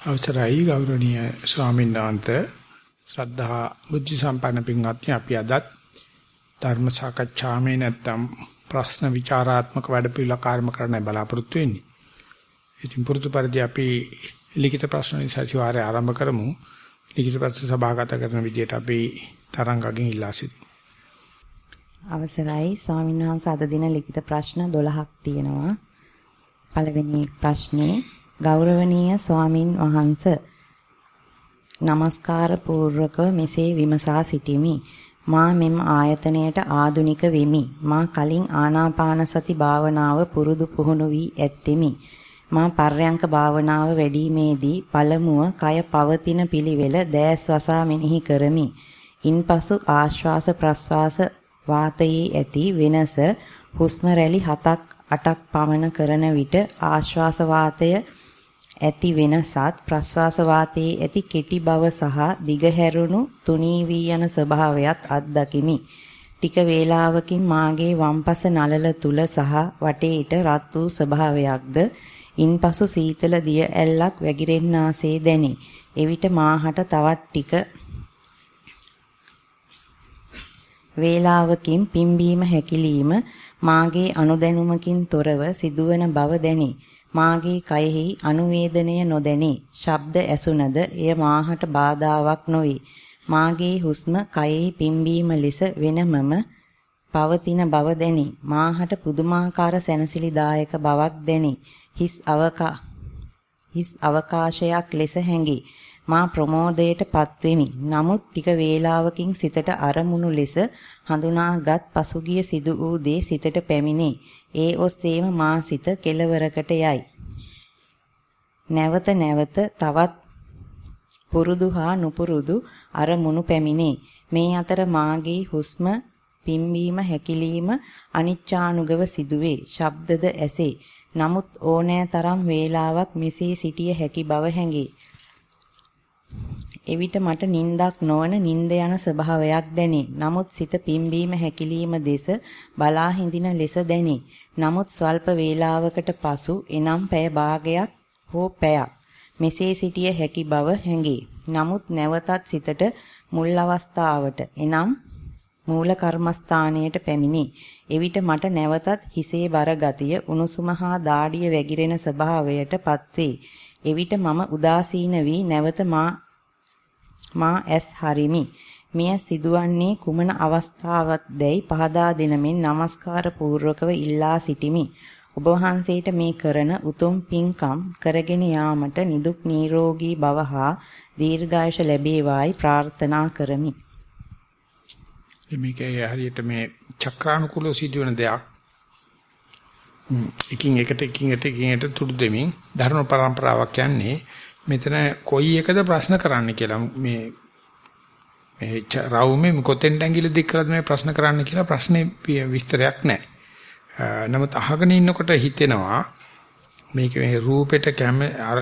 අවසරයි ගෞරවනීය ස්වාමීන් වහන්සේ ශ්‍රද්ධා බුද්ධ සම්පන්න පින්වත්නි අපි අදත් ධර්ම සාකච්ඡාමේ නැත්තම් ප්‍රශ්න විචාරාත්මක වැඩපිළිවෙල කාර්ම කරන්න බලාපොරොත්තු වෙන්නේ. ඉතින් පුරුදු පරිදි අපි ලිඛිත ප්‍රශ්න සතිವಾರය ආරම්භ කරමු. ලිඛිත ප්‍රශ්න සභාගත කරන විදිහට අපි තරංගකින් ඉල්ලා සිටිමු. අවසරයි ස්වාමීන් වහන්සේ අද දින ලිඛිත ප්‍රශ්න 12ක් තියෙනවා. පළවෙනි ප්‍රශ්නේ ගෞරවනීය ස්වාමින් වහන්ස. নমස්කාර පූර්වකව මෙසේ විමසා සිටිමි. මා මෙම ආයතනයට ආදුනික වෙමි. මා කලින් ආනාපාන සති භාවනාව පුරුදු පුහුණු වී ඇත්تمي මා පර්යංක භාවනාව වැඩිීමේදී පළමුව කය පවතින පිළිවෙල දෑස් වසා මෙනෙහි කරමි. ඉන්පසු ආශ්වාස ප්‍රශ්වාස වාතයේ ඇති වෙනස හුස්ම රැලි 7ක් 8ක් පමණ කරන විට ආශ්වාස වාතය ඇති වෙනසත් ප්‍රශ්වාස වාතයේ ඇති කෙටි බව සහ දිගහැරුණු තුනී වී යන ස්වභාවයත් අත්දකිමි. ටික වේලාවකින් මාගේ වම්පස නළල තුල සහ වටේට රත් වූ ස්වභාවයක්ද ඉන්පසු සීතල දිය ඇල්ලක් වැగిරෙන්නාසේ දැනේ. එවිට මාහට තවත් ටික වේලාවකින් පිම්බීම හැකිලිම මාගේ අනුදැනුමකින් තොරව සිදුවන බව දැනේ. මාගේ කයෙහි අනුවේදනය නොදැනී ශබ්ද ඇසුනද එය මාහට බාධාවක් නොවේ. මාගේ හුස්ම කයෙහි පිම්බීම ලෙස වෙනමම පවතින බව දැනේ. මාහට පුදුමාකාර සැනසිලිදායක බවක් දැනේ. හිස් අවකා හිස් අවකාශයක් ලෙස හැඟේ. මා ප්‍රමෝදයට පත්වෙමි. නමුත් ටික වේලාවකින් සිතට අරමුණු ලෙස හඳුනාගත් පසුගිය සිදු වූ දේ සිතට පැමිණේ. ඒ ඔස්සේම මා සිත කෙලවරකට යයි. නැවත නැවත තවත් පුරුදු හා නුපුරුදු අරමුණු පැමිණේ. මේ අතර මාගේ හුස්ම පිම්බීම හැකිලිම අනිච්චානුගව සිදුවේ. ශබ්දද ඇසේ. නමුත් ඕනෑ තරම් වේලාවක් මෙසේ සිටිය හැකි බව හැඟේ. එවිට මට නිින්දක් නොවන නිින්ද යන ස්වභාවයක් දැනේ. නමුත් සිත පිම්බීම හැකිලිම දෙස බලා හිඳින ලෙස දැනේ. නමුත් ස්වල්ප වේලාවකට පසු එනම් පැය භාගයක් හෝ පැයක් මෙසේ සිටිය හැකි බව හැඟේ. නමුත් නැවතත් සිතට මුල් අවස්ථාවට එනම් මූල කර්මස්ථානයට පැමිණේ. එවිට මට නැවතත් හිසේ බර ගතිය උණුසුම හා දාඩිය වැగిරෙන ස්වභාවයට පත්වේ. එවිට මම උදාසීන වී නැවත මා මා ඇස් හරිමි. මෙය සිදුවන්නේ කුමන අවස්ථාවක්දැයි පහදා දෙනමින් নমස්කාර පූර්වකව ඉල්ලා සිටිමි. ඔබ වහන්සේට මේ කරන උතුම් පින්කම් කරගෙන යාමට නිදුක් නිරෝගී භව හා දීර්ඝායස ලැබේවායි ප්‍රාර්ථනා කරමි. මේකේ හරියට මේ චක්‍රානුකූලව සිදුවන දෙයක්. එකින් එකට එකින් එකට එකින් එකට තුඩු දෙමින් ධර්ම પરම්පරාවක් යන්නේ මෙතන කොයි එකද ප්‍රශ්න කරන්න කියලා මේ මේ රවුමේ කොතෙන් ඇඟිලි දික් කරලාද මේ ප්‍රශ්න කරන්න කියලා ප්‍රශ්නේ විස්තරයක් නැහැ. නමුත් අහගෙන ඉන්නකොට හිතෙනවා මේක මේ රූපෙට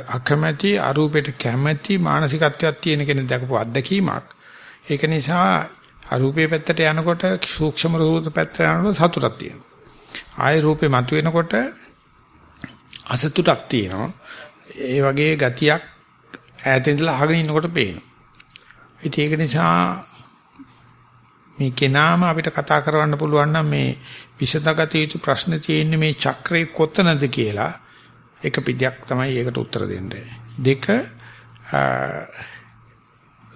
අකමැති අරූපෙට කැමැති මානසිකත්වයක් තියෙන කෙනෙක් දැකපු අත්දැකීමක්. ඒක නිසා අරූපේ පැත්තට යනකොට සූක්ෂම රූප පැත්තට යනකොට සතුටක් තියෙනවා. ආය රූපේ මතුවෙනකොට අසතුටක් තියෙනවා. ඒ වගේ ගතියක් ඈතින් ඉඳලා අහගෙන ඉන්නකොට පේනවා. ඉතින් ඒක නිසා මේ කෙනාම අපිට කතා කරවන්න පුළුවන් නම් මේ විසඳගත යුතු ප්‍රශ්න තියෙන්නේ මේ චක්‍රේ කොතනද කියලා එක පිටියක් තමයි ඒකට උත්තර දෙන්නේ. දෙක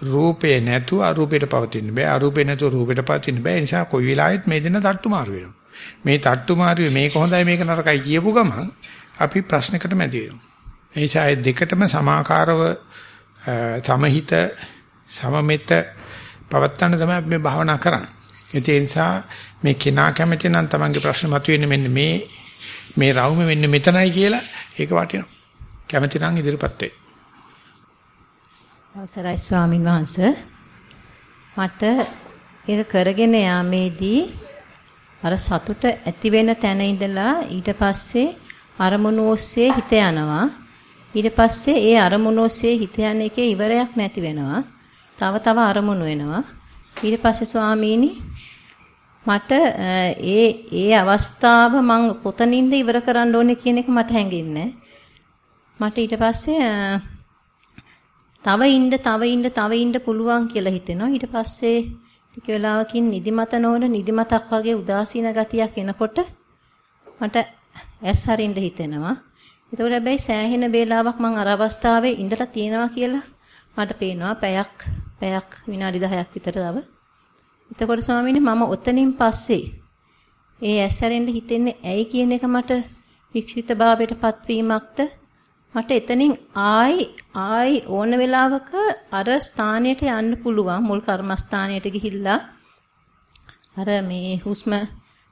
රූපේ නැතු අරූපයට පවතින්න බෑ අරූපේ නැතු රූපයට පවතින්න බෑ ඒ නිසා කොයි වෙලාවෙත් මේ දෙන්න තට්ටු මාරු වෙනවා. මේ තට්ටු මාරුවේ මේක හොඳයි මේක නරකයි කියපු ගමන් අපි ප්‍රශ්නකට මැදි වෙනවා. ඒ නිසා ඒ දෙකටම සමාකාරව සමහිත සමමෙත පවත්තන්න තමයි මේ භාවනා කරන්නේ. ඒ නිසා මේ කෙනා කැමති නම් තමන්ගේ ප්‍රශ්න මතුවෙන්නේ මෙන්න මේ මේ රවුම මෙන්න මෙතනයි කියලා ඒක වටිනවා. කැමති නම් ඉදිරියපත් වෙයි. අවසරයි ස්වාමින් වහන්සේ. මට ඒක කරගෙන යාමේදී අර සතුට ඇති වෙන තැන ඉඳලා ඊට පස්සේ අරමුණු ඔස්සේ හිත යනවා. ඊට පස්සේ ඒ අරමුණු ඔස්සේ හිත යන එකේ ඉවරයක් නැති වෙනවා. තව තව අරමුණු වෙනවා. ඊට පස්සේ ස්වාමීනි මට ඒ ඒ අවස්ථාව මං කොතනින්ද ඉවර කරන්න ඕනේ කියන එක මට හැඟෙන්නේ මට ඊට පස්සේ තව ඉන්න තව ඉන්න තව ඉන්න පුළුවන් කියලා හිතෙනවා. ඊට පස්සේ ටික වෙලාවකින් නිදිමත නොවන නිදිමතක් වගේ උදාසීන ගතියක් එනකොට මට ඇස් හරින්න හිතෙනවා. ඒතකොට හැබැයි සෑහෙන වේලාවක් මම අර අවස්ථාවේ ඉඳලා තියෙනවා කියලා මට පේනවා පැයක් පැයක් විනාඩි 10ක් විතර තව. එතකොට ස්වාමීනි මම ඔතනින් පස්සේ ඒ ඇස් හැරෙන්න හිතෙන්නේ ඇයි කියන එක මට වික්ෂිතභාවයටපත් වීමක්ද මට එතනින් ආයි ආයි ඕන වෙලාවක අර ස්ථානයට යන්න පුළුවන් මුල් කර්මස්ථානයට ගිහිල්ලා අර මේ හුස්ම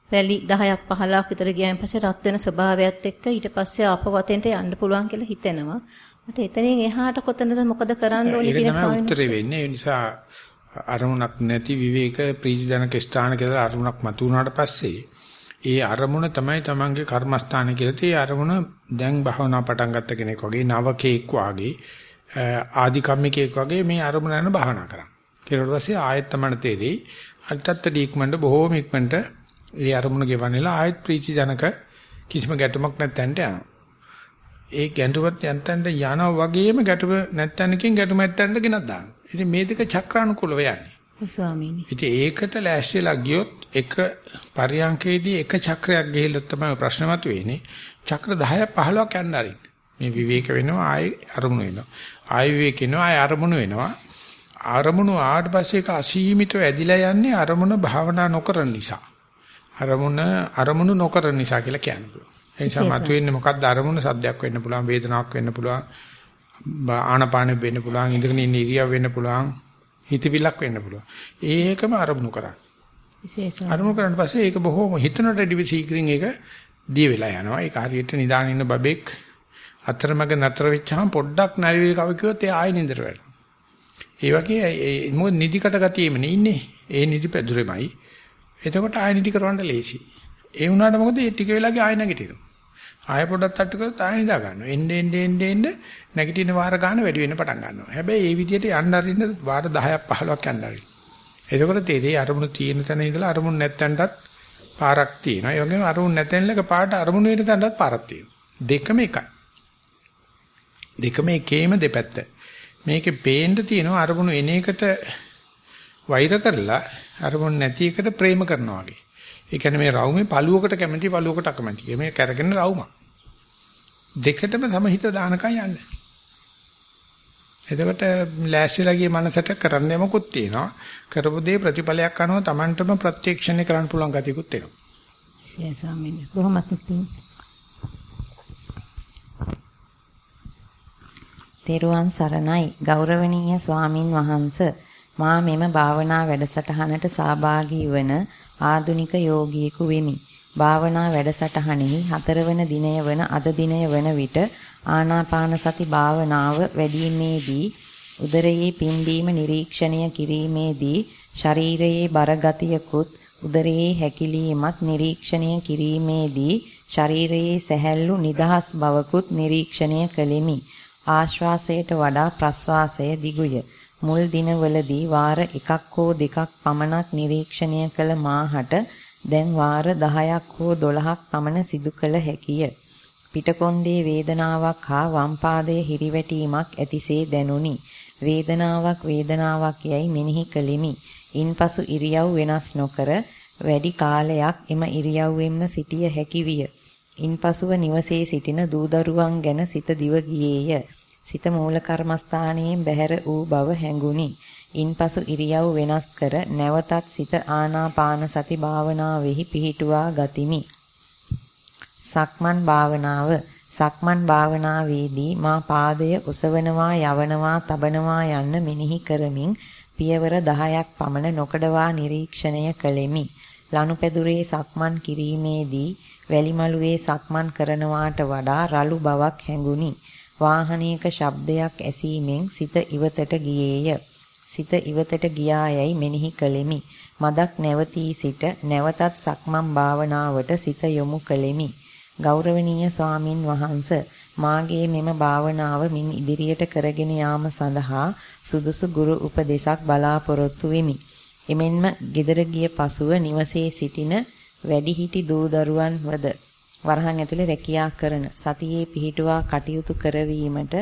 රැලි 10ක් 15ක් විතර ගියන් පස්සේ රත් වෙන ස්වභාවයත් එක්ක ඊට පස්සේ ආපවතෙන්ට යන්න පුළුවන් කියලා හිතෙනවා. මට එතනින් එහාට කොතනද මොකද කරන්න ඕනේ කියන ස්වාමීන් උත්තරේ වෙන්නේ. ඒ නිසා අරමුණක් නැති විවේක ප්‍රීතිජනක ස්ථාන කියලා අරමුණක් මතු වුණාට පස්සේ ඒ අරමුණ තමයි තමන්ගේ කර්මස්ථාන කියලා. ඒ අරමුණ දැන් භවනා පටන් ගත්ත කෙනෙක් වගේ නවකෙක් වගේ ආධිකම්මිකෙක් වගේ මේ අරමුණ යන භවනා කරා. ඊට පස්සේ ආයෙත් තමයි තේරෙයි. අල්ටත් ඩීක්මන්ට බොහෝම ඉක්මනට ඒ අරමුණ ගෙවන්නලා ආයෙත් ප්‍රීති ජනක කිසිම ගැටුමක් නැත්නම් යනවා. ඒ ගැටුමත් යන්තන්ට යනවා වගේම ගැටුම නැත්නම්කින් ගැටුම නැත්නම්ට ගෙනත් දානවා. ඉතින් මේ දෙක චක්‍රානුකූලව යන්නේ. ස්වාමීනි. ඉතින් ඒකට ලෑස්තිලා ගියොත් එක පරියන්කේදී එක චක්‍රයක් ගිහිල්ලා තමයි ප්‍රශ්න මතුවේනේ. චක්‍ර 10ක් 15ක් යන්න ආරින්. මේ විවේක වෙනවා ආයි අරමුණු වෙනවා. ආයි විවේක වෙනවා ආයි අරමුණු වෙනවා. අරමුණු ආවට පස්සේ ඒක අසීමිතව ඇදිලා යන්නේ අරමුණ භාවනා නොකරන නිසා. අරමුණ අරමුණු නොකරන නිසා කියලා කියන්න පුළුවන්. ඒ නිසා මතුවෙන්නේ මොකක්ද අරමුණ සද්දයක් වෙන්න පුළුවන් වේදනාවක් වෙන්න පුළුවන් ආනපානෙ වෙන්න පුළුවන් ඉඳගෙන ඉන්න ඉරියව් වෙන්න පුළුවන් හිතවිල්ලක් වෙන්න පුළුවන්. ඒකම අරමුණු කරන්න. විශේෂයි. අරමුණු කරාට පස්සේ ඒක බොහොම හිතනට ඩිවි සීක්‍රින් එක දිය වෙලා යනවා. ඒක හරියට නිදාගෙන ඉන්න බබෙක් අතරමඟ නතර වෙච්චාම පොඩ්ඩක් නැරිවිල කව කිව්වොත් ඒ ආයෙ නින්දර වැටෙනවා. ඒ වගේ මොකද නිදිකට ගතියෙමනේ ඉන්නේ. ඒ නිදි පැදුරෙමයි. එතකොට ආයෙ නිදි කරවන්න ලේසි. ඒ වුණාට මොකද ඒ ටික වෙලාවක ආයෙ නැගිටිනවා. ආයෙ පොඩක් තට්ටු කරලා ආයෙ නිදා ගන්නවා. එන්න එන්න එන්න එන්න නැගිටින වාර ගන්න වැඩි වෙන්න පටන් ගන්නවා. හැබැයි මේ විදිහට යන්න අරින්න වාර 10ක් 15ක් යන්න අරින්න. එතකොට තේරෙයි අරමුණු තියෙන තැන ඉඳලා අරමුණු නැත්තන්ටත් පාරක් තියෙනවා. ඒ වගේම අරමුණු නැතැනලක පාට අරමුණු වෙන තැනටත් පාරක් තියෙනවා. දෙකම එකයි. දෙකම එකේම දෙපැත්ත. මේකේ පේන්න තියෙනවා අරමුණු එන එකට වෛර කරලා අරමුණු නැති එකට ප්‍රේම කරනවා වගේ. ඒ කියන්නේ මේ රවුමේ පළුවකට කැමති පළුවකට අකමැති. මේ කැරගෙන රවුමක්. දෙකටම සමහිත දානකම් යන්න. එතකොට ලෑස්තිලා ගිය මනසට කරන්න යමකුත් තියෙනවා. කරපු දේ ප්‍රතිඵලයක් අනුව Tamanටම ප්‍රත්‍යක්ෂණය කරන්න පුළුවන් ගතියකුත් එනවා. සිය ස්වාමීන් බොහොමත් පිං. තෙරුවන් සරණයි ගෞරවනීය ස්වාමින් වහන්සේ මා මෙම භාවනා වැඩසටහනට සහභාගී වන ආදුනික යෝගියෙකු වෙමි. භාවනා වැඩසටහනෙහි හතරවන දිනය වන අද දිනය වන විට ආනාපාන සති භාවනාව වැඩිීමේදී උදරයේ පිම්බීම නිරීක්ෂණය කිරීමේදී ශරීරයේ බරගතියකුත් උදරයේ හැකිලීමත් නිරීක්ෂණය කිරීමේදී ශරීරයේ සැහැල්ලු නිදහස් බවකුත් නිරීක්ෂණය කළෙමි. ආශ්වාසයට වඩා ප්‍රශ්වාසය දිගුය. මුල් දිනවලදී වාර එකක් හෝ දෙකක් පමණක් නිරීක්ෂණය කළ මාහට දැන් වාර 10ක් හෝ 12ක් පමණ සිදු කළ හැකිය. පිටකොන්දේ වේදනාවක් හා වම් පාදයේ හිරිවැටීමක් ඇතිසේ දැනුනි. වේදනාවක් වේදනාවක් යයි මෙනෙහි කළෙමි. ඉන්පසු ඉරියව් වෙනස් නොකර වැඩි කාලයක් එම ඉරියව්වෙන්ම සිටිය හැකි විය. ඉන්පසුව නිවසේ සිටින දූදරුවන් ගැන සිත දිව ගියේය. සිත මූල කර්මස්ථානයෙන් බැහැර වූ බව හැඟුනි. ඉන්පසු ඉරියව් වෙනස් කර නැවතත් සිත ආනාපාන සති භාවනාවෙහි පිහිටුවා ගතිමි. සක්මන් භාවනාව සක්මන් භාවනාවේදී මා පාදය ඔසවනවා යවනවා තබනවා යන්න මෙනෙහි කරමින් පියවර 10ක් පමණ නොකඩවා නිරීක්ෂණය කළෙමි. ලනුපැදුරේ සක්මන් කිරීමේදී වැලිමලුවේ සක්මන් කරනවාට වඩා රළු බවක් හැඟුනි. වාහනයක ශබ්දයක් ඇසීමෙන් සිත ඉවතට ගියේය. සිත ඉවතට ගියායයි මෙනෙහි කළෙමි. මදක් නැවතී සිට නැවතත් සක්මන් භාවනාවට සිත යොමු කළෙමි. ගෞරවනීය ස්වාමින් වහන්ස මාගේ මෙම භාවනාව මින් ඉදිරියට කරගෙන යාම සඳහා සුදුසු ගුරු උපදේශක් බලාපොරොත්තු වෙමි. එමෙන්ම gedara ගිය පසුව නිවසේ සිටින වැඩිහිටි දූ දරුවන් වද වරහන් ඇතුලේ රැකියා කරන සතියේ පිහිටුවා කටයුතු කරවීමට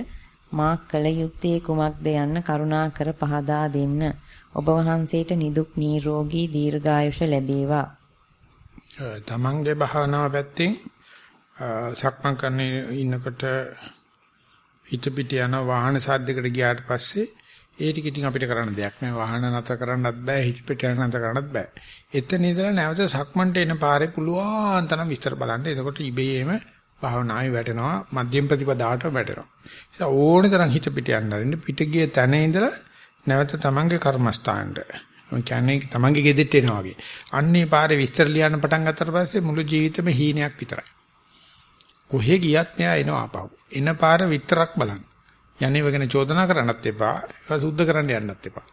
මා කල යුත්තේ කුමක්ද යන්න කරුණාකර පහදා දෙන්න. ඔබ වහන්සේට නිදුක් නිරෝගී දීර්ඝායුෂ ලැබේවා. තමන්ගේ භාවනාව පැත්තෙන් සක්මන් කරන ඉන්නකොට හිත පිට යන වාහන සාද්දයකට ගියාට පස්සේ ඒ ටික ඉතින් අපිට කරන්න දෙයක් නෑ වාහන නැතර කරන්නත් බෑ හිත පිට යන නැතර කරන්නත් බෑ එතන ඉඳලා නැවත සක්මන්ට එන පාරේ පුළුවන් තරම් විස්තර බලන්න එතකොට ඉබේම භාවනාවේ වැටෙනවා මධ්‍යම ප්‍රතිපදාවට වැටෙනවා ඒ ඕනේ තරම් හිත පිට යන්න අරින්න පිට ගිය තැන ඉඳලා නැවත තමන්ගේ කර්මස්ථානට මම කියන්නේ තමන්ගේ ගෙදෙට්ට එනවා වගේ. අන්නේ පාරේ විස්තර ලියන්න පටන් ගත්තට පස්සේ මුළු ජීවිතෙම හීනයක් විතරයි. කොහෙ ගියත් මෙයා එනවා ආපහු. එන පාර විතරක් බලන්න. යන්නේ වගෙන චෝදනා කරන්නත් එපා. ඒක සුද්ධ කරන්න යන්නත් එපා.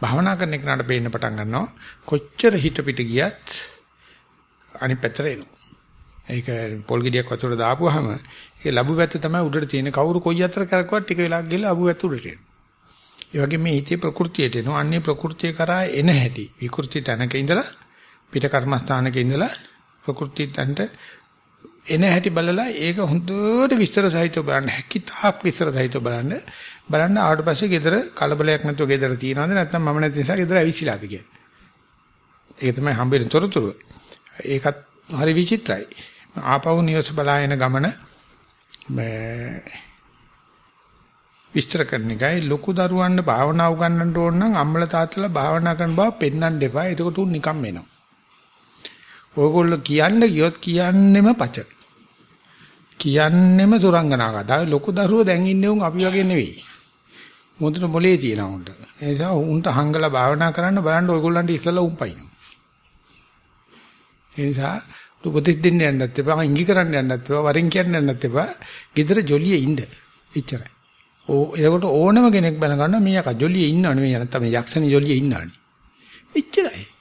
භාවනා කරන එකට බේන්න පටන් ගන්නවා. කොච්චර හිත පිට ගියත් අනිත් පැත්තට එනවා. ඒක පොල් ගෙඩියක් වතුර දාපුවාම ඒක ලැබු පැත්ත තමයි උඩට තියෙන කවුරු කොයි අතර කරකවත් ටික වෙලාවක් ගිහලා අබු පැත්ත උඩට එනවා. ඒ වගේ මේ හිතේ ප්‍රകൃතියට එනවා. අන්නේ ප්‍රകൃතිය කරා එන හැටි. විකෘති තැනක ඉඳලා පිට කර්මස්ථානක ඉඳලා ප්‍රകൃති තැනට එන හැටි බලලා ඒක හොඳට විස්තර සහිතව බලන්න හැකිතාක් විස්තර සහිතව බලන්න බලන්න ආවට පස්සේ ගෙදර කලබලයක් නැතුව ගෙදර තියනවද නැත්නම් මම නැති නිසා ගෙදර ඇවිසිලාද කියලා. ඒක තමයි හම්බෙන තොරතුරු. ඒකත් හරි විචිත්‍රයි. ආපහු නිවස බලාගෙන ගමන විස්තර කරන එකයි ලොකු දරුවන්ට භාවනා උගන්වන්න ඕන නම් අම්මලා තාත්තලා භාවනා කරන බව පෙන්වන්න එපා. එතකොට උන් නිකම් වෙනවා. ඕගොල්ලෝ කියන්න ගියොත් කියන්නෙම පච. කියන්නෙම සුරංගනා කතා. ලොකු දරුවෝ දැන් ඉන්නේ උන් අපි වගේ නෙවෙයි. මොඳුන මොලේ තියෙනවා උන්ට. ඒ නිසා උන්ට හංගලා භාවනා කරන්න බලන්න ඔයගොල්ලන්ට ඉස්සලා උන් පයින්න. ඒ නිසා උපදෙස් දෙන්න යන්නත් එපා, ඉඟි කරන්න යන්නත් එපා, වරින් කියන්න යන්නත් එපා. ගෙදර ජොලියේ ඉන්න. එච්චරයි. ඕ එතකොට ඕනම කෙනෙක් බැන ගන්නවා මේ යක ජොලියේ ඉන්නව නෙවෙයි නැත්නම් යක්ෂණි ජොලියේ ඉන්නවනේ. එච්චරයි.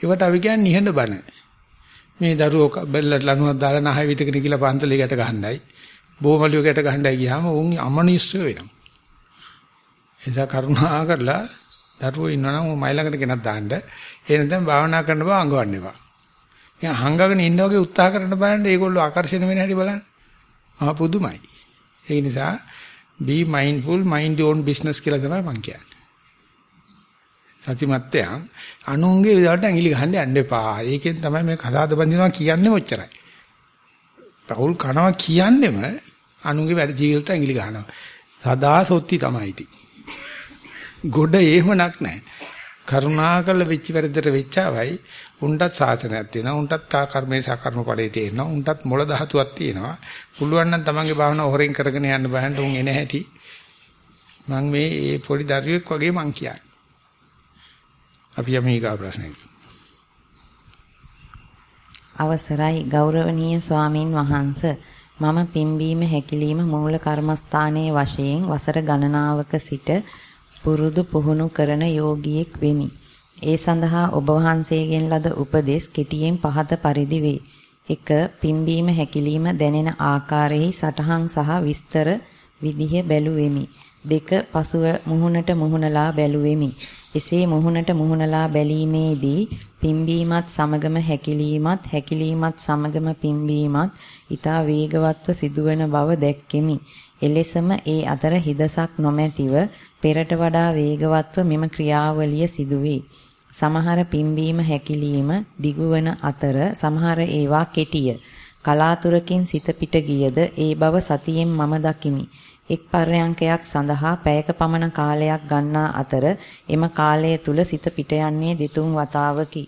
ඒවට අපි කියන්නේ නිහඬ බන. මේ දරුවෝ බෙල්ලට ලණුවක් දාලා නැහැ විතකන කියලා පන්තලේ ගැට ගහන්නයි. බොමලියෝ ගැට ගහන්නයි ගියාම උන් අමනිස්සු වෙනවා. එසා කරුණා කරලා දරුවෝ ඉන්නවනම් උන් මයිලකට ගෙනත් දාන්න. ඒ නැත්නම් භාවනා කරන්න බව අඟවන්න එපා. එහෙනම් හංගගෙන ඉන්න වගේ උත්සාහ කරන බලන්න ඒගොල්ලෝ ආකර්ෂණය වෙන හැටි බලන්න. ආ පුදුමයි. ඒ නිසා be mindful mind your own business කියලා තමයි මම කියන්නේ. සතිමත්යන් අනුන්ගේ විදිහට ඇඟිලි ගහන්න යන්න එපා. ඒකෙන් තමයි මේ කතාද බඳිනවා කියන්නේ ඔච්චරයි. පෞල් කනවා කියන්නෙම අනුන්ගේ වැඩ ජීවිතයට ඇඟිලි ගහනවා. සදා සොත්ති තමයි ඉති. ගොඩ එහෙමනක් නැහැ. කරුණාකර වෙච්ච වැරද්දට වෙච්චවයි උන්ටත් සාසනයක් තියෙනවා. උන්ටත් කා කර්මේ සාකර්ම ඵලයේ තියෙනවා. උන්ටත් මොළ ධාතුවක් තියෙනවා. පුළුවන් නම් තමන්ගේ භාවනාව හොරෙන් කරගෙන යන්න බෑන්ට උන් එන හැටි. මම මේ ඒ පොඩි දරුවෙක් වගේ මං කියන්නේ. අපි යමු ඊගා ප්‍රශ්නෙට. අවසරයි ගෞරවනීය ස්වාමින් වහන්ස මම පිම්බීම හැකිලිම මූල කර්මස්ථානයේ වශයෙන් වසර ගණනාවක සිට පුරුදු පුහුණු කරන යෝගියෙක් වෙමි. ඒ සඳහා ඔබ වහන්සේගෙන් ලද උපදෙස් කෙටියෙන් පහත පරිදි වේ. 1. පිම්බීම හැකිලිම දැනෙන ආකාරයේ සටහන් සහ විස්තර විදිහ බැලුවෙමි. 2. පසුව මුහුණට මුහුණලා බැලුවෙමි. එසේ මුහුණට මුහුණලා බැලීමේදී පිම්බීමත් සමගම හැකිලීමත් හැකිලීමත් සමගම පිම්බීමත් ඊතා වේගවත්ව සිදුවන බව දැක්කෙමි. එලෙසම ඒ අතර හිදසක් නොමැතිව පෙරට වඩා වේගවත්ව මෙම ක්‍රියාවලිය සිදුවේ. සමහර පිම්බීම හැකිලීම දිගුවන අතර සමහර ඒවා කෙටිය. කලාතුරකින් සිත පිට ගියද ඒ බව සතියෙන් මම දකිමි. එක් පර්යංකයක් සඳහා පැයක පමණ කාලයක් ගන්නා අතර එම කාලය තුල සිත පිට යන්නේ දෙතුන් වතාවකි.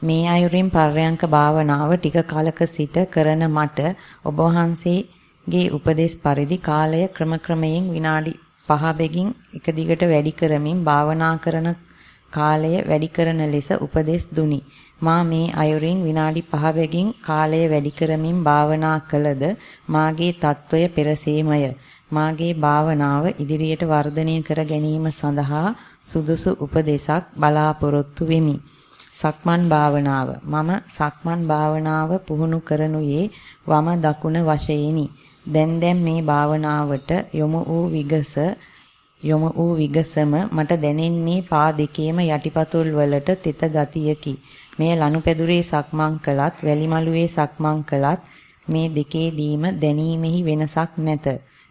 මේ අයුරින් පර්යංක භාවනාව ටික කලක සිට කරන මට ඔබ වහන්සේගේ උපදේශ පරිදි කාලය ක්‍රමක්‍රමයෙන් විනාඩි 5 බැගින් එක දිගට වැඩි කරමින් භාවනා කරන කාලය වැඩි කරන ලෙස උපදෙස් දුනි. මා මේ අයුරින් විනාඩි 5 බැගින් කාලය වැඩි කරමින් භාවනා කළද මාගේ తত্ত্বය පෙරසීමය. මාගේ භාවනාව ඉදිරියට වර්ධනය කර ගැනීම සඳහා සුදුසු උපදේශක් බලාපොරොත්තු වෙමි. සක්මන් භාවනාව මම සක්මන් භාවනාව පුහුණු කරනුයේ වම දකුණ වශයෙන්ි. දැන් දැන් මේ භාවනාවට යොමු වූ විගස යොමු වූ විගසම මට දැනෙන්නේ පා දෙකේම යටිපතුල් වලට තෙත ගතියකි. මේ ලනුපැදුරේ සක්මන් කළත් වැලිමලුවේ සක්මන් කළත් මේ දෙකේදීම දැනීමෙහි වෙනසක් නැත.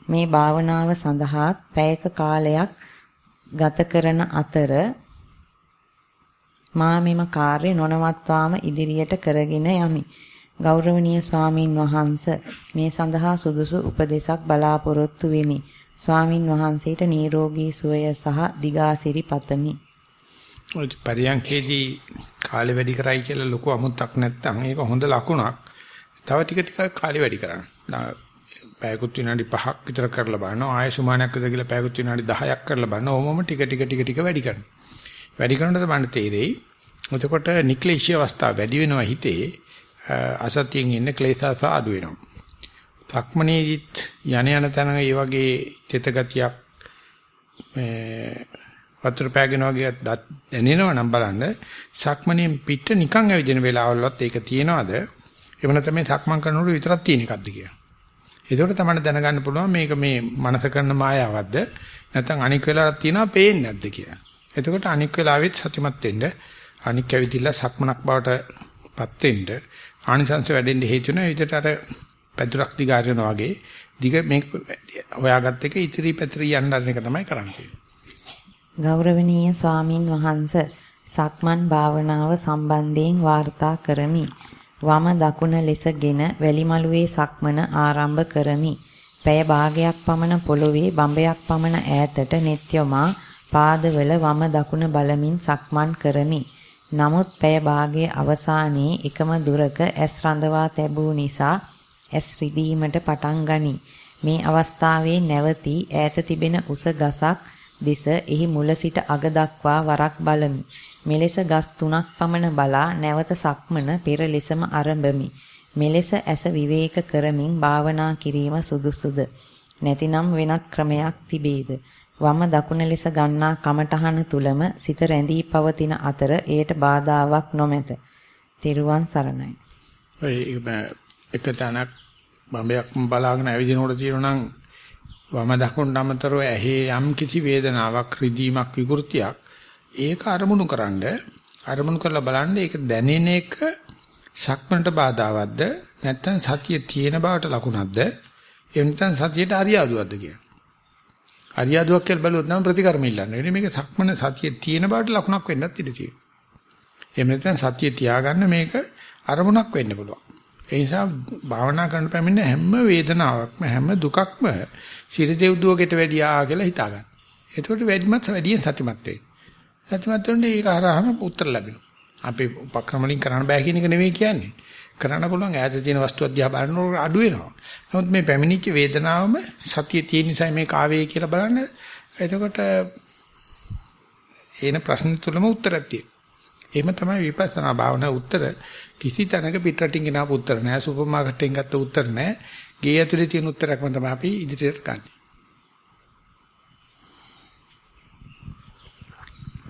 මේ භාවනාව සඳහා පැයක කාලයක් ගත කරන අතර මා මෙම කාර්ය නොනවත්වාම ඉදිරියට කරගෙන යමි. ගෞරවනීය ස්වාමින් වහන්ස මේ සඳහා සුදුසු උපදේශක් බලාපොරොත්තු වෙමි. ස්වාමින් වහන්සේට නිරෝගී සුවය සහ දිගාසිරි පතමි. ඔය පරියන්කේදී කාලෙ වැඩි කරයි කියලා ලොකු අමුත්තක් නැත්තම් ඒක හොඳ ලකුණක්. තව ටික ටික කාලෙ වැඩි කරන්න. පැයකුත් විනාඩි 5ක් විතර කරලා බලනවා. ආයෙ සුමානක් විතර කියලා පැයකුත් විනාඩි 10ක් කරලා බලනවා. ඕමම ටික ටික ටික ටික වැඩි කරනවා. වැඩි කරනකොට තමයි තේරෙයි. එතකොට නික්ලේශී අවස්ථාව වැඩි වෙනවා හිතේ. අසතියෙන් ඉන්න ක්ලේශාස අඩු වෙනවා. සක්මනේදිත් යන යන තැන ඒ වගේ තෙත ගතියක් මේ වතුර පෑගෙන වගේ දැනෙනවා නම් බලන්න සක්මනේ පිට නිකන් ඇවිදින වෙලාවලවත් ඒක තියනවාද එව නැත්නම් මේ සක්මන් කරනකොට විතරක් තියෙන එකක්ද කියලා. ඒකෝට තමයි දැනගන්න පුළුවන් මේක මේ මනස කරන මායාවක්ද නැත්නම් අනික් වෙලාවක් තියෙනවා පේන්නේ නැද්ද කියලා. එතකොට අනික් වෙලාවෙත් සතුටුමත් වෙන්න අනික් ඇවිදිලා සක්මනක් බවට පත් වෙන්න ආනිසංශ වැඩෙන්න හේතු වෙන විදිහට අර පැදුරක් දිගාරනවා වගේ දිග මේ හොයාගත්ත එක ඉතිරි පැතිරි යන්න එක තමයි කරන්නේ. ගෞරවනීය ස්වාමින් වහන්ස සක්මන් භාවනාව සම්බන්ධයෙන් වාර්තා කරමි. වම දකුණ ලෙසගෙන වැලිමලුවේ සක්මන ආරම්භ කරමි. පැය භාගයක් පමණ පොළොවේ බඹයක් පමණ ඈතට netයමා පාදවල වම දකුණ බලමින් සක්මන් කරමි. නමුත් පැය භාගයේ අවසානයේ එකම දුරක ඇස් රඳවා තැබූ නිසා ඇස් රිදීමට පටන් ගනී. මේ අවස්ථාවේ නැවතී ඈත තිබෙන උස ගසක් දෙස එහි මුල සිට අග දක්වා වරක් බලමි. මෙලෙස ගස් තුනක් පමණ බලා නැවත සක්මන පෙර ලෙසම ආරම්භමි. මෙලෙස ඇස විවේක කරමින් භාවනා කිරීම සුදුසුද? නැතිනම් වෙනත් ක්‍රමයක් තිබේද? වම දකුණ ලෙස ගන්නා කමඨහන තුලම සිත රැඳී පවතින අතර එයට බාධාාවක් නොමැත. තෙරුවන් සරණයි. ඔය එක තැනක් බම්බයක් බලාගෙන ඇවිදිනකොට තියෙනනම් වම දකුණට අමතරව ඇහි යම් කිසි වේදනාවක් රිදීමක් විකෘතියක් ඒක අරමුණු කරන්ඩ අරමුණු කරලා බලන්න ඒක දැනෙන එක සක්මනට බාධාවත්ද නැත්නම් සතිය තියෙන බවට ලකුණක්ද එහෙම නැත්නම් සතියට අරියාදුවක්ද කියලා අරියාදුවක් කියලා බැලුවොත් නම් ප්‍රතිකර්ම ඉල්ලන්නේ. මේක සක්මන සතියේ තියෙන බවට ලකුණක් වෙන්නත් ඉඩ තියෙනවා. එහෙම නැත්නම් සතියේ තියාගන්න මේක අරමුණක් වෙන්න පුළුවන්. ඒ නිසා භාවනා කරන පැමිණ හැම වේදනාවක්ම හැම දුකක්ම සිරිදෙව්දුවකට වැඩියා කියලා හිතා ගන්න. එතකොට වැඩිමත් වැඩියෙන් සතිමත් වෙයි. සතිමත් වෙන්නේ ඒක හරහාම උත්තර ලැබෙනවා. අපි උපක්‍රම වලින් කරන්න බෑ කියන එක නෙවෙයි කියන්නේ. කරන්න පුළුවන් ඈත තියෙන වස්තු අධ්‍යා බලනකොට අඩු වෙනවා. නමුත් මේ පැමිණිච්ච වේදනාවම සතිය තියෙන නිසා මේක ආවේ කියලා බලන්න. එතකොට එන ප්‍රශ්න තුලම උත්තරයක් තියෙනවා. එහෙම තමයි විපස්සනා භාවනා උත්තර කිසි තැනක පිටරටින් ගෙනාපු උත්තර නෑ සුපර් මාකට් එකෙන් ගත්ත උත්තර නෑ ගේ ඇතුලේ තියෙන උත්තරයක්ම තමයි අපි ඉදිරියට ගන්න.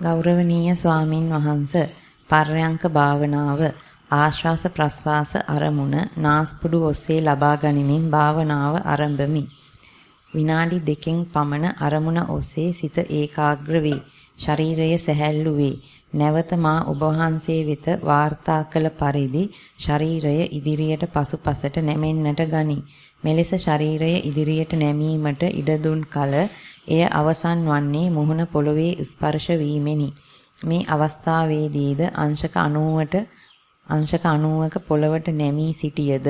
ගෞරවනීය ස්වාමින් වහන්සේ පර්යංක භාවනාව ආශ්වාස ප්‍රශ්වාස අරමුණ නාස්පුඩු ඔස්සේ ලබා ගනිමින් භාවනාව ආරම්භමි. විනාඩි දෙකෙන් පමණ අරමුණ ඔස්සේ සිත ඒකාග්‍ර වේ. ශරීරය සැහැල්ලු වේ. නැවත මා ඔබ වහන්සේ වෙත වාර්තා කළ පරිදි ශරීරය ඉදිරියට පසුපසට නැමෙන්නට ගනී. මෙලෙස ශරීරය ඉදිරියට නැමීමට ඉඩ දුන් කල එය අවසන් වන්නේ මුහුණ පොළවේ ස්පර්ශ වීමෙනි. මේ අවස්ථාවේදීද අංශක 90ට අංශක 90ක පොළවට නැමී සිටියද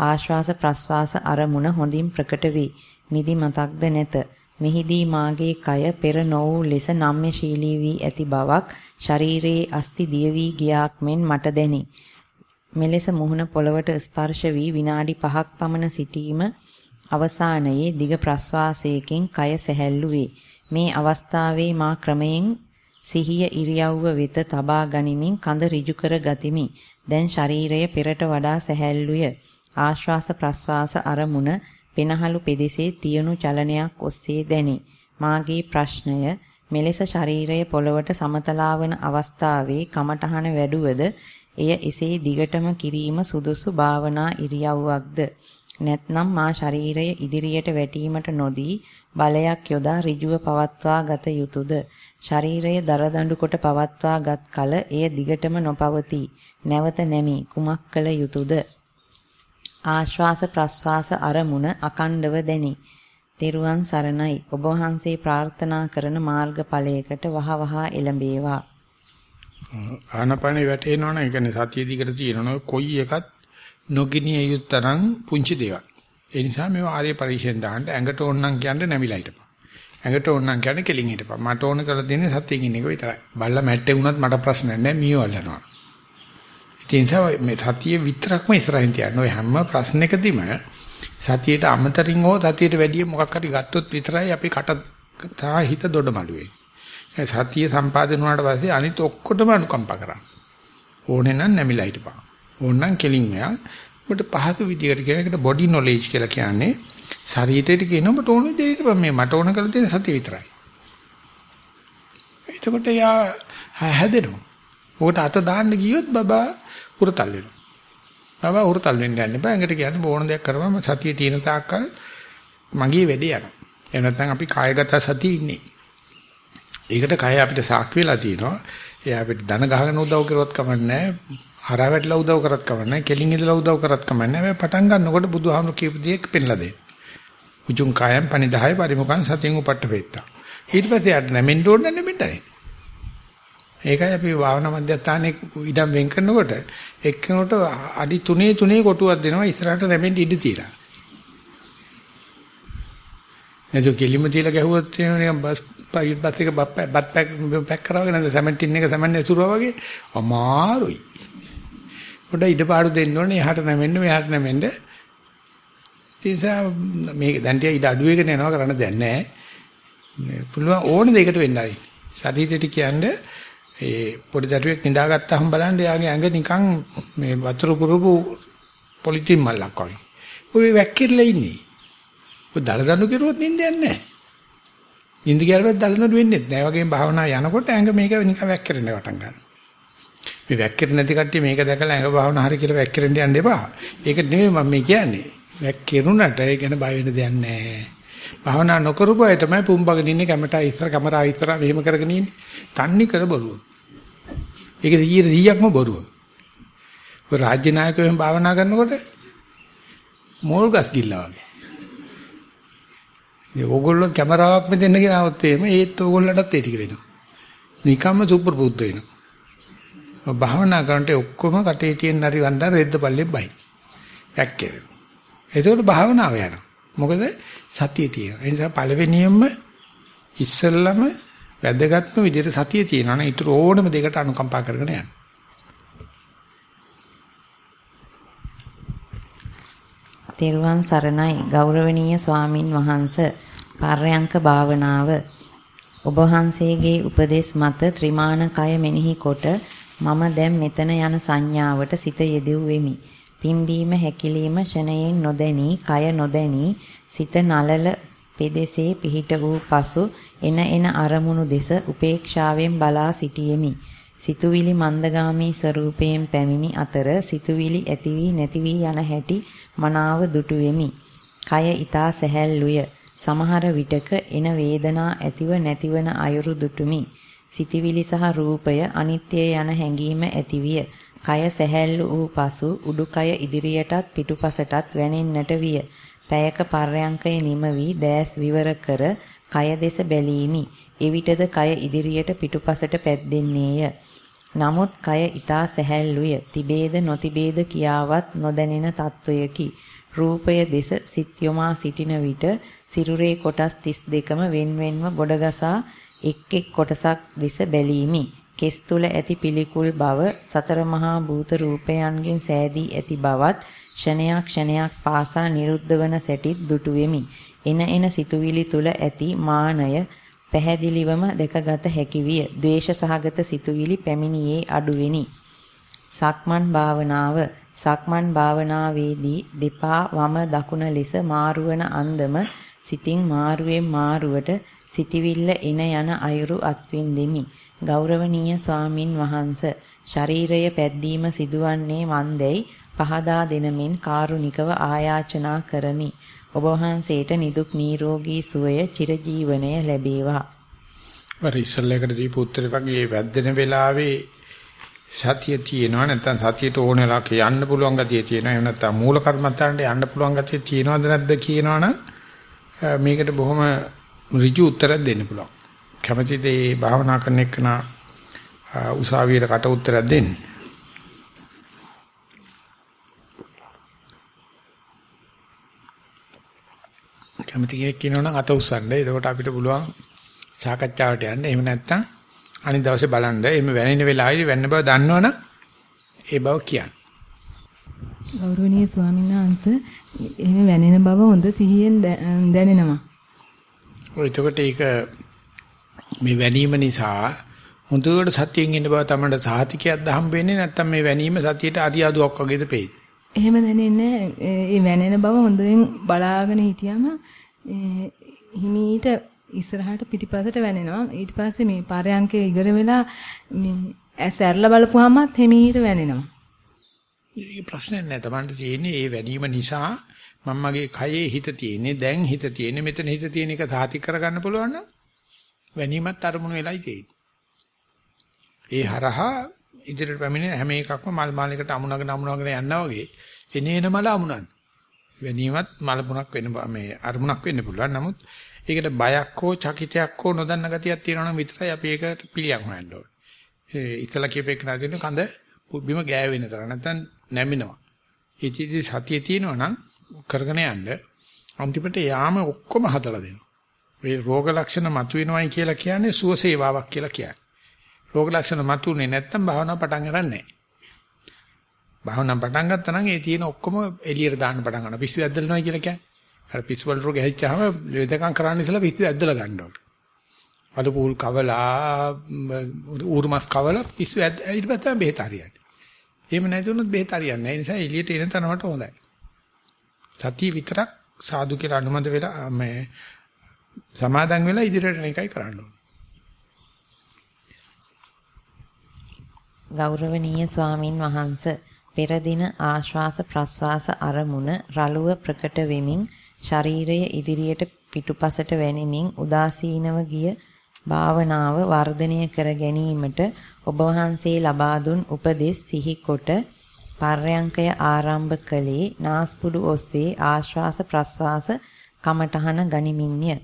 ආශ්වාස ප්‍රශ්වාස අරමුණ හොඳින් ප්‍රකට වේ. නිදි මතක්ද නැත. මෙහිදී මාගේ කය පෙර නොවූ ලෙස නම්‍යශීලී වී ඇති බවක් ශරීරයේ අස්ති දිය වී ගියාක් මෙන් මට දැනේ. මෙලෙස මුහුණ පොළවට ස්පර්ශ වී විනාඩි 5ක් පමණ සිටීම අවසානයේ දිග ප්‍රශ්වාසයකින් කය සැහැල්ලු වේ. මේ අවස්ථාවේ මා ක්‍රමයෙන් සිහිය ඉරියව්ව වෙත තබා ගනිමින් කඳ ඍජු කර ගතිමි. දැන් ශරීරය පෙරට වඩා සැහැල්ලුය. ආශ්වාස ප්‍රශ්වාස අරමුණ පෙනහළු පෙදෙසේ තියුණු චලනයක් ඔස්සේ දැනේ. මාගේ ප්‍රශ්නය මෙලෙස ශරීරය පොළවට සමතලා වන අවස්ථාවේ කමඨහන වැඩුවද? එය එසේ දිගටම කිරීම සුදුසු භාවනා ඉරියව්වක්ද? නැත්නම් මා ශරීරය ඉදිරියට වැටීමට නොදී බලයක් යොදා ඍජුව පවත්වා ගත යුතුයද ශරීරය දරදඬු කොට පවත්වා ගත් කල එය දිගටම නොපවතී. නැවත නැමි. කුමක් කළ යුතුයද ආශ්වාස ප්‍රශ්වාස අරමුණ අකණ්ඩව දැනි. තෙරුවන් සරණයි. ඔබ වහන්සේ ප්‍රාර්ථනා කරන මාර්ගඵලයකට වහවහ එළඹේවා. ආනපනේ වැටෙනවනේ ඒ කියන්නේ සතිය දිගට තියෙනවනේ කොයි එකත් නොගිනිය යුත්තරම් පුංචි දේවල්. ඒ නිසා මේව ආර්ය පරිශෙන් දාන්න ඇඟට ඕනනම් කියන්න නැමිලා හිටපන්. ඇඟට ඕනනම් කියන්න කෙලින් හිටපන්. මට ඕන කරලා දෙන්නේ සතියෙන් ඉන්න එක විතරයි. බල්ලා මැට්ටේ වුණත් මට ප්‍රශ්න නැහැ මීයෝ අල්ලනවා. ඒ නිසා මේ සතිය විතරක්ම ඉස්සරහින් තියන්න. ඔය හැම ප්‍රශ්නයකදීම සතියට අමතරින් හෝ සතියට වැඩිය මොකක් හරි ගත්තොත් විතරයි අපි කට තා හිත දොඩමළු සතිය සම්පාදනය වුණාට පස්සේ අනිත් ඔක්කොටම අනුකම්ප කරන්න. ඕනේ නම් නැමිලා හිටපන්. ඕනනම් කෙලින් මෙයා ඔබට පහසු විදියට කියන එකට බොඩි නොලෙජ් කියලා කියන්නේ ශරීරයට කියන ඔබට ඕන දෙයකට මේ මට ඕන කරලා තියෙන සතිය විතරයි. එතකොට යා හැදෙනවා. ඔකට අත දාන්න ගියොත් බබා උරතල් වෙනවා. බබා උරතල් වෙන්න යන්න බෑ. ඇඟට කියන්නේ ඕන දෙයක් කරපම සතිය තියෙන තාක්කල් මගේ වැඩේ යනවා. එහෙම නැත්නම් අපි කායගත සතිය ඉන්නේ. ඒකට කය අපිට සාක් වෙලා තියෙනවා. එයා අපිට ධන ගහගෙන උදව් කරුවත් කමක් නැහැ. හරා වැටලා උදව් කරත් කමක් නැහැ. කෙලින් ඉඳලා උදව් කරත් කමක් නැහැ. මේ පටන් ගන්නකොට බුදුහාමුදුරු කියපු දේ පෙන්ලා දෙන්න. උජුං කායම් පනිදාය පරිමුඛං සතියෙන් උපට්ඨ වේත්තා. ඊට පස්සේ යට නැමෙන්න ඕන නැමෙන්නයි. ඒකයි අපි භාවනා මධ්‍යස්ථානයේ ඉඩම් වෙන් කරනකොට එක්කෙනෙකුට අඩි 3 3 කොටුවක් දෙනවා ඉස්සරහට නැමෙන්න ඉඩ තියලා. එතකොට කෙලිම තියලා ගැහුවොත් එනවා බස් ප්‍රයිවට් බස් එක බත් පැක් පැක් කරවගෙන නැද සෙමන්ටින් එක සෙමන්ට් ඇසුරුවා වගේ අමාරුයි. පොඩ ඉඩපාඩු දෙන්න ඕනේ එහාට නැමෙන්න මෙහාට නැමෙන්න. තියසා මේක දැන් ටික ඉඩ අඩු වෙගෙන යනවා කරන්න දෙයක් නැහැ. පුළුවන් ඕන දෙයකට වෙන්න ආයි. ශරීරෙට කියන්නේ ඒ පොඩි දරුවෙක් නිදාගත්තාම බලන්න එයාගේ ඇඟ නිකන් මේ වතුර පුරපු පොලිතින් මල්ලක් වගේ. ඔය වැක්කිරලා ඉන්නේ. ඔය දලදනු කෙරුවොත් නිින්දයක් නැහැ. නිින්ද ගියාට දලදනු වෙන්නේ නැහැ. වගේම භාවනා යනකොට ඇඟ මේක නිකන් වැක්කිරෙන්න පටන් ගන්නවා. මේ වැක්කිරෙන්නේ නැති කට්ටිය මේක දැකලා ඇඟ භාවනා හරි කියලා වැක්කිරෙන්න යන්න එපා. ඒක නෙමෙයි මම මේ කියන්නේ. වැක්කිරුණට ඒ ගැන බය වෙන්න දෙයක් නැහැ. භාවනා නොකරපු අය තමයි පුම්බගෙන ඉන්නේ කැමරා ඉස්සර කැමරා ඉස්සර මෙහෙම කරගෙන ඉන්නේ. තන්නේ කර බොරුව. ඒක 100%ක්ම බොරුව. ඔය රාජ්‍ය නායකයෝ භාවනා කරනකොට මෝල් ගස් ගිල්ලා වගේ. ඒ ඕගොල්ලෝ කැමරාවක් මෙතෙන් ගෙනාවොත් එහෙම ඒත් ඕගොල්ලන්ටත් ඒ ටික වෙනවා. නිකම්ම සුපර් බුද්ධ වෙනවා. භාවනා කරනට ඔක්කොම කටේ තියෙන හරි වන්දන රෙද්ද පල්ලෙන් බයි. වැක්කේ. ඒකෝට භාවනාව යනවා. මොකද සතිය තියෙනවා. ඒ නිසා පළවෙනියෙන්ම ඉස්සෙල්ලම වැදගත්ම විදිහට සතිය තියෙනවා නේ. ඊටර ඕනම දෙයකට අනුකම්පා කරගෙන යන්න. තෙරුවන් සරණයි ගෞරවනීය ස්වාමින් වහන්ස පර්යංක භාවනාව ඔබ වහන්සේගේ උපදේශ මත ත්‍රිමාණ කය මෙනෙහි කොට මම දැන් මෙතන යන සංඥාවට සිත යෙදුව වෙමි. පිම්බීම හැකිලිම ෂණයෙන් නොදැනී කය නොදැනී සිත නලල පෙදෙසේ පිහිට වූ පසු එන එන අරමුණු දෙස උපේක්ෂාවෙන් බලා සිටියෙමි. සිතුවිලි මන්දගාමී ස්වરૂපයෙන් පැමිණි අතර සිතුවිලි ඇති වී නැති වී යන හැටි මනාව දුටුවෙමි. කය ඊතා සැහැල්ලුය. සමහර විටක එන වේදනා ඇතිව නැතිවන අයුරු දුටුමි. සිතවිලි සහ රූපය අනිත්‍ය යන හැඟීම ඇතිවිය. කය සැහැල්ලු වූ පසු උඩුකය ඉදිරියටත් පිටුපසටත් වැනෙන්නට විය. පැයක පර්යංකය නිම වී දැස් විවර කර කය දෙස බැලීමි. එවිටද කය ඉදිරියට පිටුපසට පැද්දෙන්නේය. නමුත් කය ඊතා සැහැල්ලුය. තිබේද නොතිබේද කියාවත් නොදැනෙන තත්වයකි. රූපය දෙස සිත් යොමා සිටින විට සිරුරේ කොටස් 32ම වෙන්වෙන්ව ගොඩගසා එක් එක් කොටසක් දෙස බැලීමි. කෙස් තුල ඇති පිළිකුල් බව සතර මහා භූත රූපයන්ගෙන් සෑදී ඇති බවත් ක්ෂණයක් ක්ෂණයක් පාසා නිරුද්ධ වන සැටිත් දුටු වෙමි. එන එන සිතුවිලි තුල ඇති මානය පැහැදිලිවම දැකගත හැකි විය. ද්වේෂ සහගත සිතුවිලි පැමිණියේ අඩුවෙනි. සක්මන් භාවනාව සක්මන් භාවනාවේදී දෙපා වම දකුණ ලෙස මාරුවන අන්දම සිතින් මාරුවෙන් මාරුවට සිටිවිල්ල එන යන අයුරු අත්විඳෙමි. ගෞරවනීය ස්වාමින් වහන්ස ශරීරය පැද්දීම සිදුවන්නේ මන්දැයි පහදා දෙනමින් කාරුණිකව ආයාචනා කරමි. ඔබ වහන්සේට නිදුක් නිරෝගී සුවය චිරජීවනය ලැබේවා. වර ඉස්සල්ලකට දීපු උත්තරේ වගේ වැද්දෙන වෙලාවේ සතිය තියෙනවා නැත්නම් සතියට ඕනෙලා යන්න පුළුවන් ගතිය තියෙනවා එහෙම නැත්නම් මූල කර්මත්තාන්ට යන්න පුළුවන් ගතිය තියෙනවද නැද්ද කියනවනම් මේකට බොහොම ඍජු උත්තරයක් දෙන්න පුළුවන්. කැමැතිද මේ භාවනා කරන එක්කන උසාවියට කට උත්තරයක් දෙන්න? කැමති කෙනෙක් කියනවනම් අත උස්සන්න. එතකොට අපිට පුළුවන් සාකච්ඡාවට යන්න. එහෙම නැත්නම් අනිත් දවසේ බලන්න. එහෙම වැනෙන වෙලාවෙදි වෙන්න බව දන්නවනම් ඒ බව කියන්න. ගෞරවනීය ස්වාමීන් වහන්සේ එහෙම වැනෙන බව හොඳ සිහියෙන් දැනෙනවා. ඔය එතකොට ඒක මේ වැනීම නිසා හොඳට සතියෙන් ඉන්න බව තමයි සාහිතිකයක් දහම් වෙන්නේ නැත්නම් මේ වැනීම සතියට අදියාදුවක් වගේද පෙයි. එහෙම දැනෙන්නේ ඒ වැනෙන බව හොඳින් බලාගෙන හිටියම හිමීට ඉස්සරහට පිටිපසට වැනෙනවා. ඊට පස්සේ මේ පාරයන්කේ ඉගර වෙලා මේ ඇස් ඇරලා බලපුවාමත් හිමීට වැනෙනවා. ඒක ප්‍රශ්නයක් නෑ. Tamanට තියෙන්නේ ඒ වැනීම නිසා මම මගේ කයේ හිත තියෙන්නේ දැන් හිත තියෙන්නේ මෙතන හිත තියෙන එක සාතික කරගන්න පුළුවන් නම් වැනීමත් අරමුණු වෙලයි තියෙන්නේ. ඒ හරහා ඉදිරියට පැමිණෙන හැම එකක්ම මල් මාලයකට අමුණගෙන අමුණගෙන යනවා වගේ එනේන මල අමුණන්න. වැනීමත් මල පුණක් වෙන්න මේ අරමුණක් වෙන්න පුළුවන්. නමුත් ඒකට බයක් හෝ චකිතයක් හෝ නොදන්න ගතියක් තියෙනවා නම් විතරයි අපි ඒකට පිළියම් හොයන්න ඕනේ. ඒ ඉතලා කියපේක නැදින කඳ බිම ගෑවෙන තරම් නැත්නම් නැමිනවා. ඉතින් සතිය තියෙනවා නම් කරගෙන යන්න අන්තිමට යාම ඔක්කොම හදලා දෙනවා. මේ රෝග ලක්ෂණ මතුවෙනවයි කියලා කියන්නේ සුව සේවාවක් කියලා කියන්නේ. රෝග ලක්ෂණ මතුනේ නැත්තම් භාවනාව පටන් ගන්නෑ නැහැ. භාවනාව පටන් ගත්තා නම් ඒ තියෙන ඔක්කොම එළියට දාන්න පටන් ගන්නවා. පිස්සු ඇද්දලනවා කියලා කියන්නේ. අර පිස්සු වල රෝග හැදිච්චාම වේදකම් කරන්න ඉස්සලා පිස්සු ඇද්දලා ගන්න ඕනේ. අලු පූල් කවලා ඌරුමස් කවලා පිස්සු ඇද්ද ඊට පස්සේ බෙහෙත හරියන්නේ. එහෙම නැතුනොත් බෙහෙත හරියන්නේ නැහැ. ඒ නිසා එළියට එන තරමට හොඳයි. සතිය විතරක් සාදු කියලා අනුමත වෙලා මේ සමාදන් වෙලා ඉදිරියට යන එකයි කරන්න ඕනේ. ගෞරවනීය ස්වාමින් වහන්ස පෙර දින ආශ්වාස ප්‍රශ්වාස අරමුණ රළුව ප්‍රකට වෙමින් ශරීරය ඉදිරියට පිටුපසට වැනෙමින් උදාසීනව ගිය භාවනාව වර්ධනය කර ගැනීමට ඔබ වහන්සේ ලබා දුන් උපදෙස් සිහිකොට පර්යංකය ආරම්භ කළේ නාස්පුඩු ඔස්සේ ආශ්වාස ප්‍රශ්වාස කමඨහන ගනිමින්ය.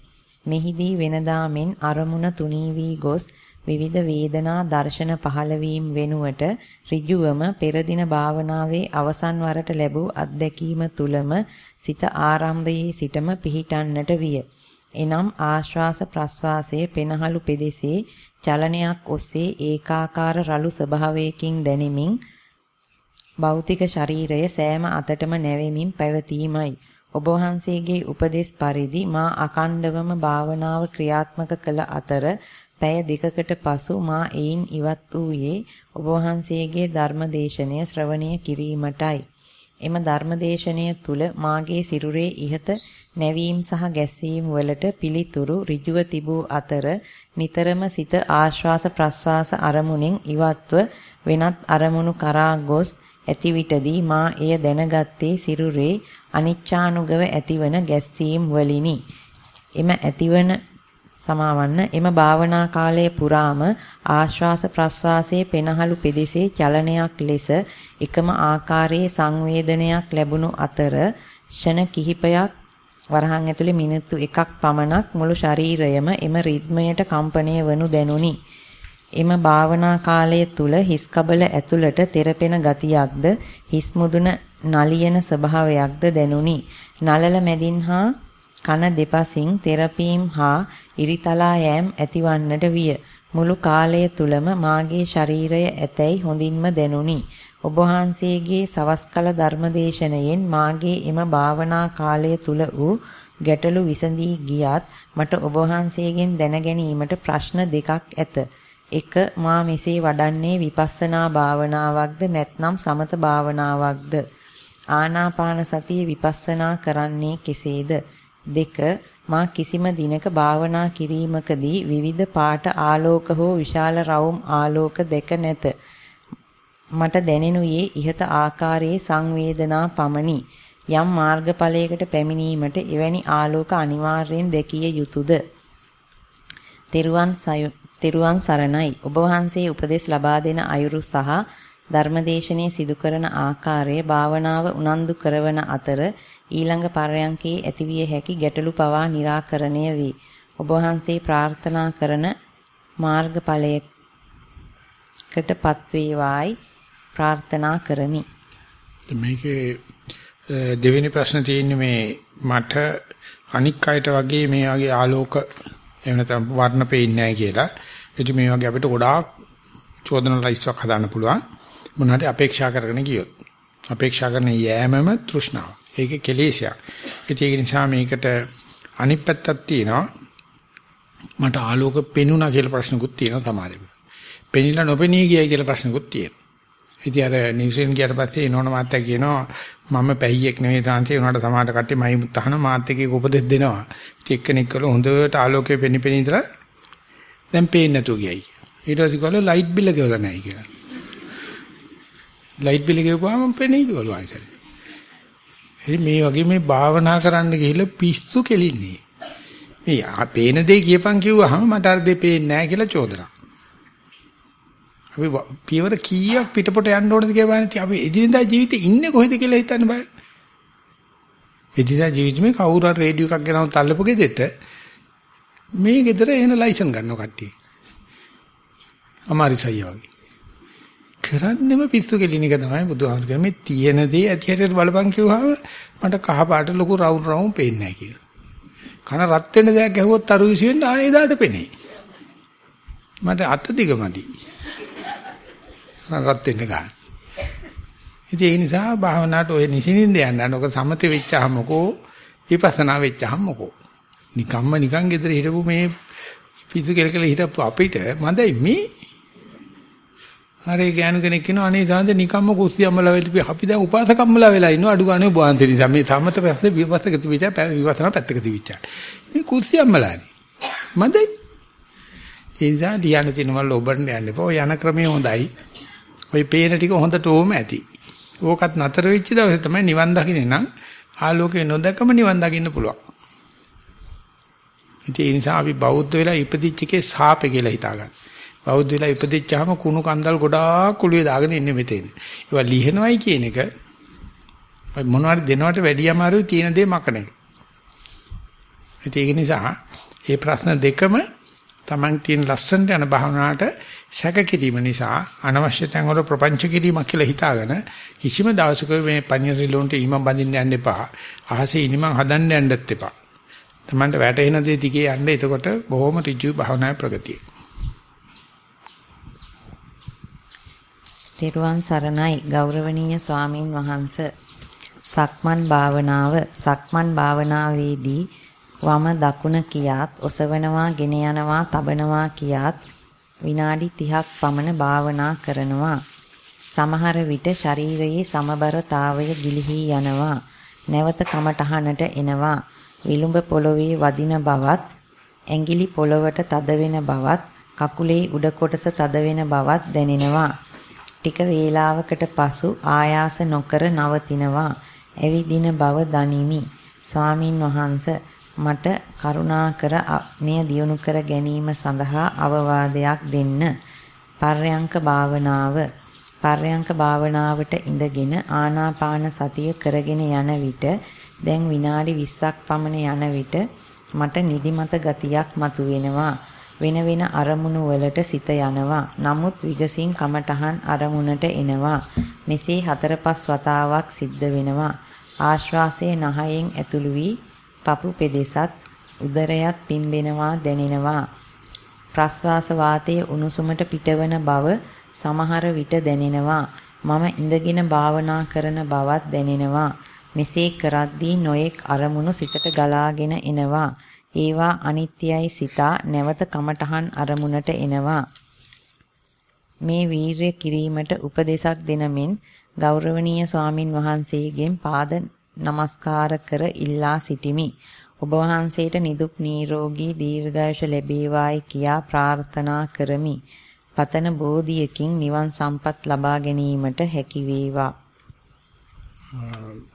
මෙහිදී වෙනදා මෙන් අරමුණ තුනී වී ගොස් විවිධ වේදනා දර්ශන පහළ වීම වෙනුවට ඍජුවම පෙර දින භාවනාවේ අවසන් වරට ලැබූ අත්දැකීම තුලම සිත ආරම්භයේ සිටම පිහිටන්නට විය. එනම් ආශ්වාස ප්‍රශ්වාසයේ පෙනහළු පෙදෙසේ චලනයක් ඔස්සේ ඒකාකාර රළු ස්වභාවයකින් දැනෙමින් භෞතික ශරීරය සෑම අතටම නැවෙමින් පැවතීමයි. ඔබ වහන්සේගේ උපදේශ පරිදි මා අකණ්ඩවම භාවනාව ක්‍රියාත්මක කළ අතර පැය දෙකකට පසු මා එයින් ඉවත් වූයේ ඔබ වහන්සේගේ ධර්මදේශනය ශ්‍රවණය කිරීමටයි. එම ධර්මදේශනය තුල මාගේ සිරුරේ ඉහත නැවීම් සහ ගැස්සීම් වලට පිළිතුරු ඍජුව තිබූ අතර නිතරම සිත ආශ්වාස ප්‍රශ්වාස අරමුණෙන් ඉවත්ව වෙනත් අරමුණු කරා ගොස් ඇති විටදී මා එය දැනගත්තේ සිරුරේ අනිච්ඡානුගව ඇතිවන ගැස්සීම් වලිනි. එම ඇතිවන සමාවන්න එම භාවනා කාලයේ පුරාම ආශ්වාස ප්‍රශ්වාසයේ පෙනහළු පෙදෙසේ චලනයක් ලෙස එකම ආකාරයේ සංවේදනයක් ලැබුණු අතර ෂණ කිහිපයක් වරහන් ඇතුලේ මිනිත්තු එකක් පමණක් මුළු ශරීරයම එම රිද්මයට කම්පණය වනු දැනුනි. එම භාවනා කාලය තුල හිස් කබල ඇතුළට තෙරපෙන ගතියක්ද හිස් මුදුන නලියන ස්වභාවයක්ද දැනුනි. නලල මැදින් හා කන දෙපසින් තෙරපීම් හා ඉරිතලා යෑම් ඇතිවන්නට විය. මුළු කාලය තුලම මාගේ ශරීරය ඇතැයි හොඳින්ම දැනුනි. ඔබ වහන්සේගේ සවස් කළ ධර්මදේශනයෙන් මාගේ එම භාවනා කාලය තුල වූ ගැටලු විසඳී ගියත් මට ඔබ වහන්සේගෙන් දැන ගැනීමට ප්‍රශ්න දෙකක් ඇත. එක මා මෙසේ වඩන්නේ විපස්සනා භාවනාවක්ද නැත්නම් සමත භාවනාවක්ද? ආනාපාන සතිය විපස්සනා කරන්නේ කෙසේද? දෙක මා කිසිම දිනක භාවනා කිරීමකදී විවිධ පාට ආලෝක හෝ විශාල රවුම් ආලෝක දෙක නැත. මට දැනෙනුයේ ইহත ආකාරයේ සංවේදනා පමණි. යම් මාර්ගඵලයකට පැමිණීමට එවැනි ආලෝක අනිවාර්යෙන් දැකිය යුතුයද? තෙරුවන් තෙරුවන් සරණයි. ඔබ වහන්සේ උපදෙස් ලබා දෙන අයුරු සහ ධර්මදේශනයේ සිදු කරන ආකාරයේ භාවනාව උනන්දු කරවන අතර ඊළඟ පරයන්කේ ඇතිවිය හැකි ගැටලු පවා निराකරණය වේ. ඔබ වහන්සේ ප්‍රාර්ථනා කරන මාර්ගඵලයකටපත් වේවායි ප්‍රාර්ථනා කරමි. මේකේ දෙවෙනි ප්‍රශ්න තියෙන්නේ මේ මට අනික් අයට වගේ මේ වගේ ආලෝක එහෙම නැත්නම් වර්ණ පේන්නේ නැහැ කියලා. එදි මේ වගේ අපිට ගොඩාක් චෝදන ලයිස්ට්ක් හදාන්න පුළුවන්. මොනවාට අපේක්ෂා කරගෙන ගියොත්. අපේක්ෂා කරන යෑමම තෘෂ්ණාව. ඒක කෙලෙසයක්. ඒක නිසා මේකට අනිත් පැත්තක් තියෙනවා. මට ආලෝක පෙනුණා කියලා ප්‍රශ්නකුත් තියෙනවා සමහරෙකුට. පෙනිලා නොපෙනී ගියයි කියලා ප්‍රශ්නකුත් තියෙනවා. ඉතින් අර නිව්සීලන්ත ගියට පස්සේ නෝන මාත්‍යා කියනවා මම පැහියෙක් නෙවෙයි තාන්ති උනාට සමාහට කට්ටිය මයි මුත්තහන මාත් එක්ක උපදෙස් දෙනවා. ඉතින් එක්කෙනෙක් කළා හොඳට ආලෝකයේ පෙනි පෙනි ඉඳලා දැන් පේන්නේ නැතුව ගියයි. ඊට පස්සේ කළා ලයිට් බිල ගෙවලා නැහැ කියලා. ලයිට් බිල ගෙවුවාම පෙනී කිව්වලු ආයිසරේ. ඉතින් මේ වගේ මේ භාවනා කරන්න ගිහිල්ලා පිස්සු කෙලින්නේ. මේ පේන දේ කියපන් කිව්වහම මට අර දෙ පේන්නේ නැහැ කියලා චෝදනා. අපි පියවර කීයක් පිටපොට යන්න ඕනද කියලා බලන්න අපි එදිනෙදා ජීවිතේ ඉන්නේ කොහෙද කියලා හිතන්න බෑ. එදිනෙදා ජීවිතේ කවුරු හරි රේඩියෝ එකක් ගෙනව තල්ලපු ගෙදෙට මේ ගෙදර එන ලයිසන් ගන්නව කට්ටිය. අමාරිසයි වගේ. කරන්නෙම පිස්සු කෙලින එක තමයි බුදුහාමුදුරු කියන්නේ මේ තියෙන දේ ඇති හැටියට බලපන් කිව්වහම මට කහ පාට ලොකු රවුම් රවුම් පේන්නේ නැහැ කියලා. කන රත් වෙන දෙයක් ඇහුවොත් අරු විශ්වෙන් ආනේ එදාට පෙනේ. මට අත දිගමදි. රත් වෙන්න ගන්න. ඉතින් ඒ නිසා භාවනාවට ඔය නිසින්ින්ද යන්න ඔක සමතේ වෙච්චාමකෝ විපස්සනා වෙච්චාමකෝ. නිකම්ම නිකන් ගෙදර හිටපු මේ පිසු කෙලකල හිටපු අපිට මන්දයි මේ හරි ගෑනු කෙනෙක් කියනවා අනේ සාන්ද නිකම්ම කුස්සියම්මලා වෙලි අපි දැන් උපාසකම්මලා වෙලා ඉන්නවා අඩු ගානේ බෝන්ති නිසා මේ සමත පැත්තේ විපස්සක තිබිච්ච විපස්සනා පැත්තක තිබිච්ච. මේ කුස්සියම්මලානේ. මන්දයි. ඒ නිසා ධ්‍යාන තිනවල ඔබන්න යන්න එපා. ඔය යන ක්‍රමය හොඳයි. ওই පේන ටික හොඳට ඕම ඇති. ඕකත් නතර වෙච්ච දවසේ තමයි නිවන් දකින්නේ නම් ආලෝකේ නොදකම නිවන් දකින්න පුළුවන්. ඒ නිසා අපි බෞද්ධ වෙලා ඉපදිච්ච එකේ සාපේ කියලා හිතාගන්න. බෞද්ධ වෙලා ඉපදිච්චාම කුණු කන්දල් ගොඩාක් කුළුවේ දාගෙන ඉන්නේ මෙතෙන්. ඒවා ලිහනවයි කියන එක මොනවාරි දෙනවට වැඩි අමාරුයි තියෙන දේ මකන එක. ඒක නිසා මේ ප්‍රශ්න දෙකම Taman තියෙන ලස්සනට යන භාවනාවට සැක කිරීම නිසා අනවශ්‍ය තැන් වල ප්‍රපංච කිරීමක් කියලා හිතාගෙන කිසිම දවසක මේ පණිරි ලොන්ට ඊමම් බඳින්න යන්න එපා. අහසේ ඉනිමන් හදන්න යන්නත් එපා. Tamanට වැටෙන දේ දිගේ යන්න එතකොට බොහොම ඍජු භාවනාවේ ප්‍රගතිය. තෙරුවන් සරණයි. ගෞරවනීය ස්වාමින් වහන්ස. සක්මන් භාවනාව සක්මන් භාවනාවේදී වම දකුණ කියාත් ඔසවනවා ගෙන යනවා තබනවා කියාත් විනාඩි 30ක් පමණ භාවනා කරනවා. සමහර විට ශරීරයේ සමබරතාවය ගිලිහි යනවා. නැවත කමටහනට එනවා. විලුඹ පොළවේ වදින බවත් ඇඟිලි පොළවට තද වෙන බවත් කකුලේ උඩ කොටස තද වෙන බවත් දැනෙනවා. ටික වේලාවකට පසු ආයාස නොකර නවතිනවා. ඇවිදින බව දනිමි. ස්වාමින් වහන්ස මට කරුණාකර මෙය දියුණු කර ගැනීම සඳහා අවවාදයක් දෙන්න. පර්යංක භාවනාව පර්යංක භාවනාවට ඉඳගෙන ආනාපාන සතිය කරගෙන යන විට දැන් විනාඩි 20ක් පමණ යන විට මට නිදිමත ගතියක් මතුවෙනවා. වෙන වෙන අරමුණු වලට සිත යනවා. නමුත් විගසින් කමටහන් අරමුණට එනවා. මෙසේ හතර පස් වතාවක් සිද්ධ වෙනවා. ආශ්වාසයේ නහයෙන් ඇතුළු වී පපු පෙදෙසත් උදරයත් පිම්බෙනවා දැනෙනවා. ප්‍රශ්වාස වාතයේ උණුසුමට පිටවන බව සමහර විට දැනෙනවා. මම ඉඳගෙන භාවනා කරන බවත් දැනෙනවා. මෙසේ කරද්දී නොයෙක් අරමුණු සිතට ගලාගෙන එනවා. ඒවා අනිත්‍යයි සිතා නැවත කමඨහන් අරමුණට එනවා. මේ වීරය කිරීමට උපදේශක් දෙනමින් ගෞරවනීය ස්වාමින් වහන්සේගෙන් පාද නමස්කාර කර ඉල්ලා සිටිමි. ඔබ වහන්සේට නිදුක් නිරෝගී දීර්ඝායුෂ ලැබේවායි කියා ප්‍රාර්ථනා කරමි. පතන බෝධියකින් නිවන් සම්පත් ලබා ගැනීමට හැකි වේවා.